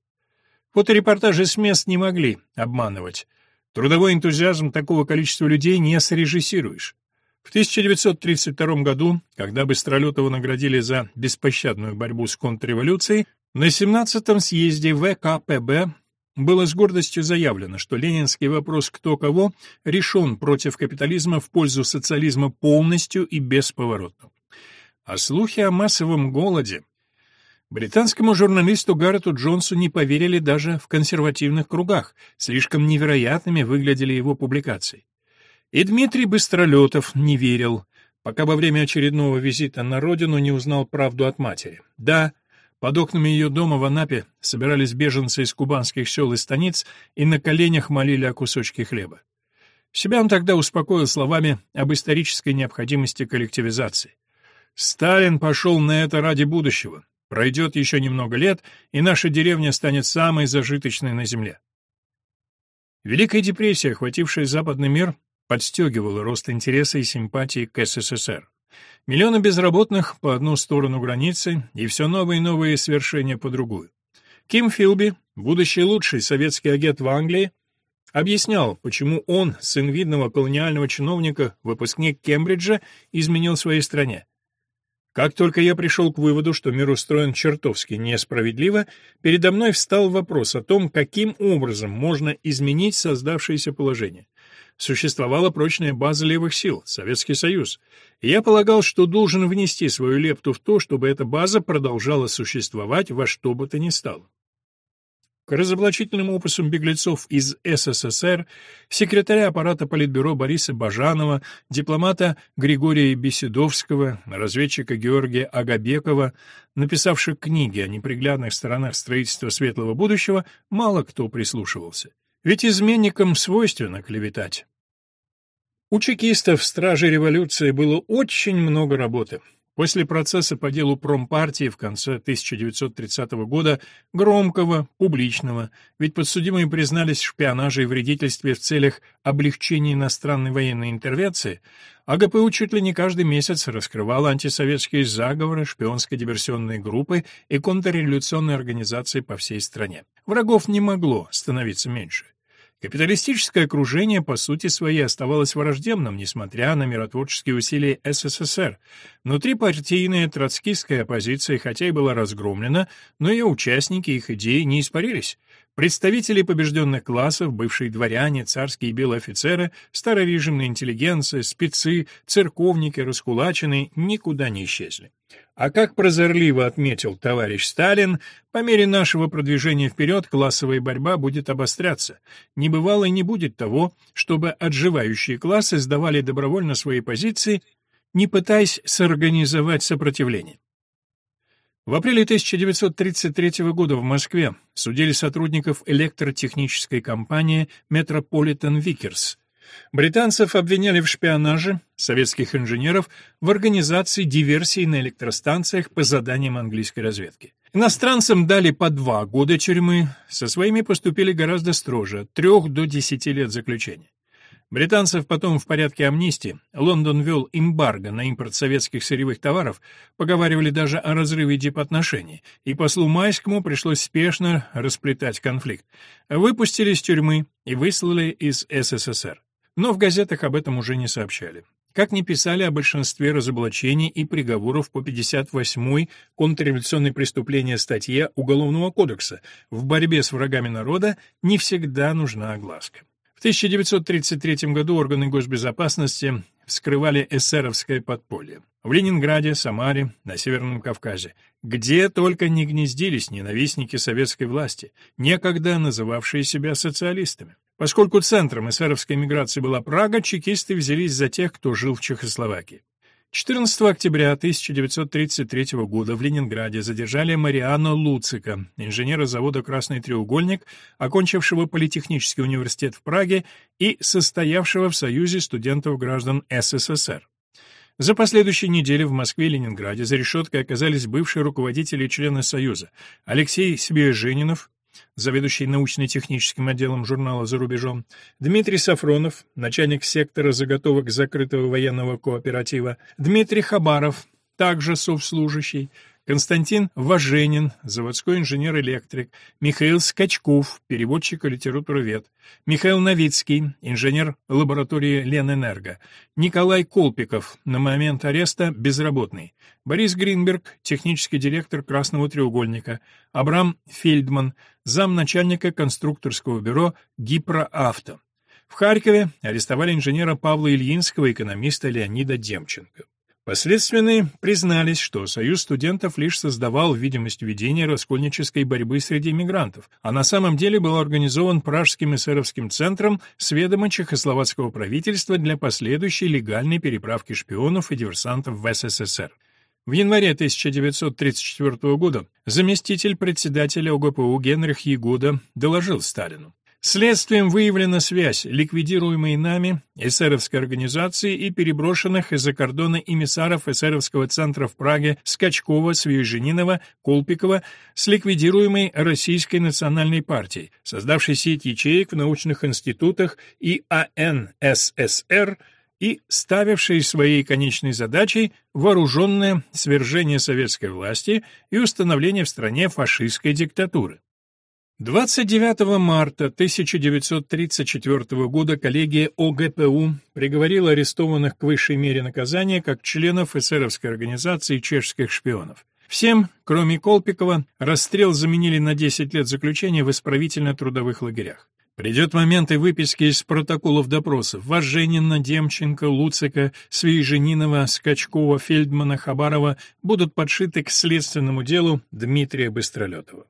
A: Фоторепортажи с мест не могли обманывать. Трудовой энтузиазм такого количества людей не срежиссируешь. В 1932 году, когда Быстролетова наградили за беспощадную борьбу с контрреволюцией, на 17-м съезде ВКПБ было с гордостью заявлено, что ленинский вопрос «кто кого» решен против капитализма в пользу социализма полностью и бесповоротно. А слухи о массовом голоде Британскому журналисту Гаррету Джонсу не поверили даже в консервативных кругах, слишком невероятными выглядели его публикации. И Дмитрий Быстролетов не верил, пока во время очередного визита на родину не узнал правду от матери. Да, под окнами ее дома в Анапе собирались беженцы из кубанских сел и станиц и на коленях молили о кусочке хлеба. Себя он тогда успокоил словами об исторической необходимости коллективизации. Сталин пошел на это ради будущего. Пройдет еще немного лет, и наша деревня станет самой зажиточной на земле. Великая депрессия, охватившая западный мир, подстегивала рост интереса и симпатии к СССР. Миллионы безработных по одну сторону границы и все новые и новые свершения по другую. Ким Филби, будущий лучший советский агент в Англии, объяснял, почему он, сын видного колониального чиновника, выпускник Кембриджа, изменил своей стране. Как только я пришел к выводу, что мир устроен чертовски несправедливо, передо мной встал вопрос о том, каким образом можно изменить создавшееся положение. Существовала прочная база левых сил — Советский Союз. Я полагал, что должен внести свою лепту в то, чтобы эта база продолжала существовать во что бы то ни стало. Разоблачительным опусам беглецов из СССР, секретаря аппарата Политбюро Бориса Бажанова, дипломата Григория Беседовского, разведчика Георгия Агабекова, написавших книги о неприглядных сторонах строительства светлого будущего, мало кто прислушивался. Ведь изменникам свойственно клеветать. У чекистов, стражей революции, было очень много работы. После процесса по делу промпартии в конце 1930 года, громкого, публичного, ведь подсудимые признались в шпионаже и вредительстве в целях облегчения иностранной военной интервенции, АГПУ чуть ли не каждый месяц раскрывала антисоветские заговоры, шпионско-диверсионные группы и контрреволюционные организации по всей стране. Врагов не могло становиться меньше. Капиталистическое окружение по сути своей оставалось враждебным, несмотря на миротворческие усилия СССР. Внутрипартийная троцкистская оппозиция хотя и была разгромлена, но ее участники, их идеи не испарились. Представители побежденных классов, бывшие дворяне, царские и белые офицеры, старорежимная интеллигенция, спецы, церковники, раскулаченные никуда не исчезли. А как прозорливо отметил товарищ Сталин, по мере нашего продвижения вперед классовая борьба будет обостряться. Не бывало и не будет того, чтобы отживающие классы сдавали добровольно свои позиции, не пытаясь сорганизовать сопротивление. В апреле 1933 года в Москве судили сотрудников электротехнической компании Metropolitan Vickers. Британцев обвиняли в шпионаже, советских инженеров в организации диверсий на электростанциях по заданиям английской разведки. Иностранцам дали по два года тюрьмы, со своими поступили гораздо строже, трех до десяти лет заключения. Британцев потом в порядке амнистии Лондон ввел эмбарго на импорт советских сырьевых товаров, поговаривали даже о разрыве дипотношений, и послу Майскому пришлось спешно расплетать конфликт. Выпустили из тюрьмы и выслали из СССР. Но в газетах об этом уже не сообщали. Как ни писали о большинстве разоблачений и приговоров по 58-й контрреволюционной преступления статье Уголовного кодекса, в борьбе с врагами народа не всегда нужна огласка. В 1933 году органы госбезопасности вскрывали эсеровское подполье. В Ленинграде, Самаре, на Северном Кавказе. Где только не гнездились ненавистники советской власти, некогда называвшие себя социалистами. Поскольку центром эсеровской миграции была Прага, чекисты взялись за тех, кто жил в Чехословакии. 14 октября 1933 года в Ленинграде задержали Мариано Луцика, инженера завода «Красный треугольник», окончившего Политехнический университет в Праге и состоявшего в Союзе студентов-граждан СССР. За последующие недели в Москве и Ленинграде за решеткой оказались бывшие руководители и члены Союза Алексей Свеженинов, заведующий научно-техническим отделом журнала «За рубежом», Дмитрий Сафронов, начальник сектора заготовок закрытого военного кооператива, Дмитрий Хабаров, также совслужащий, Константин Важенин, заводской инженер-электрик, Михаил Скачков, переводчик и литературовед, Михаил Новицкий, инженер лаборатории Ленэнерго, Николай Колпиков, на момент ареста безработный, Борис Гринберг, технический директор Красного треугольника, Абрам Фельдман, замначальника конструкторского бюро Гипроавто. В Харькове арестовали инженера Павла Ильинского и экономиста Леонида Демченко. Последственные признались, что Союз студентов лишь создавал видимость ведения раскольнической борьбы среди мигрантов, а на самом деле был организован Пражским эсеровским центром с ведома чехословацкого правительства для последующей легальной переправки шпионов и диверсантов в СССР. В январе 1934 года заместитель председателя ОГПУ Генрих Ягуда доложил Сталину. Следствием выявлена связь ликвидируемой нами эсеровской организации и переброшенных из-за кордона эмиссаров эсеровского центра в Праге Скачкова, Свеженинова, Колпикова с ликвидируемой Российской национальной партией, создавшей сеть ячеек в научных институтах и АНССР и ставившей своей конечной задачей вооруженное свержение советской власти и установление в стране фашистской диктатуры. 29 марта 1934 года коллегия ОГПУ приговорила арестованных к высшей мере наказания как членов эсеровской организации чешских шпионов. Всем, кроме Колпикова, расстрел заменили на 10 лет заключения в исправительно-трудовых лагерях. Придет момент и выписки из протоколов допросов Важенина, Демченко, Луцика, Свеженинова, Скачкова, Фельдмана, Хабарова будут подшиты к следственному делу Дмитрия Быстролетова.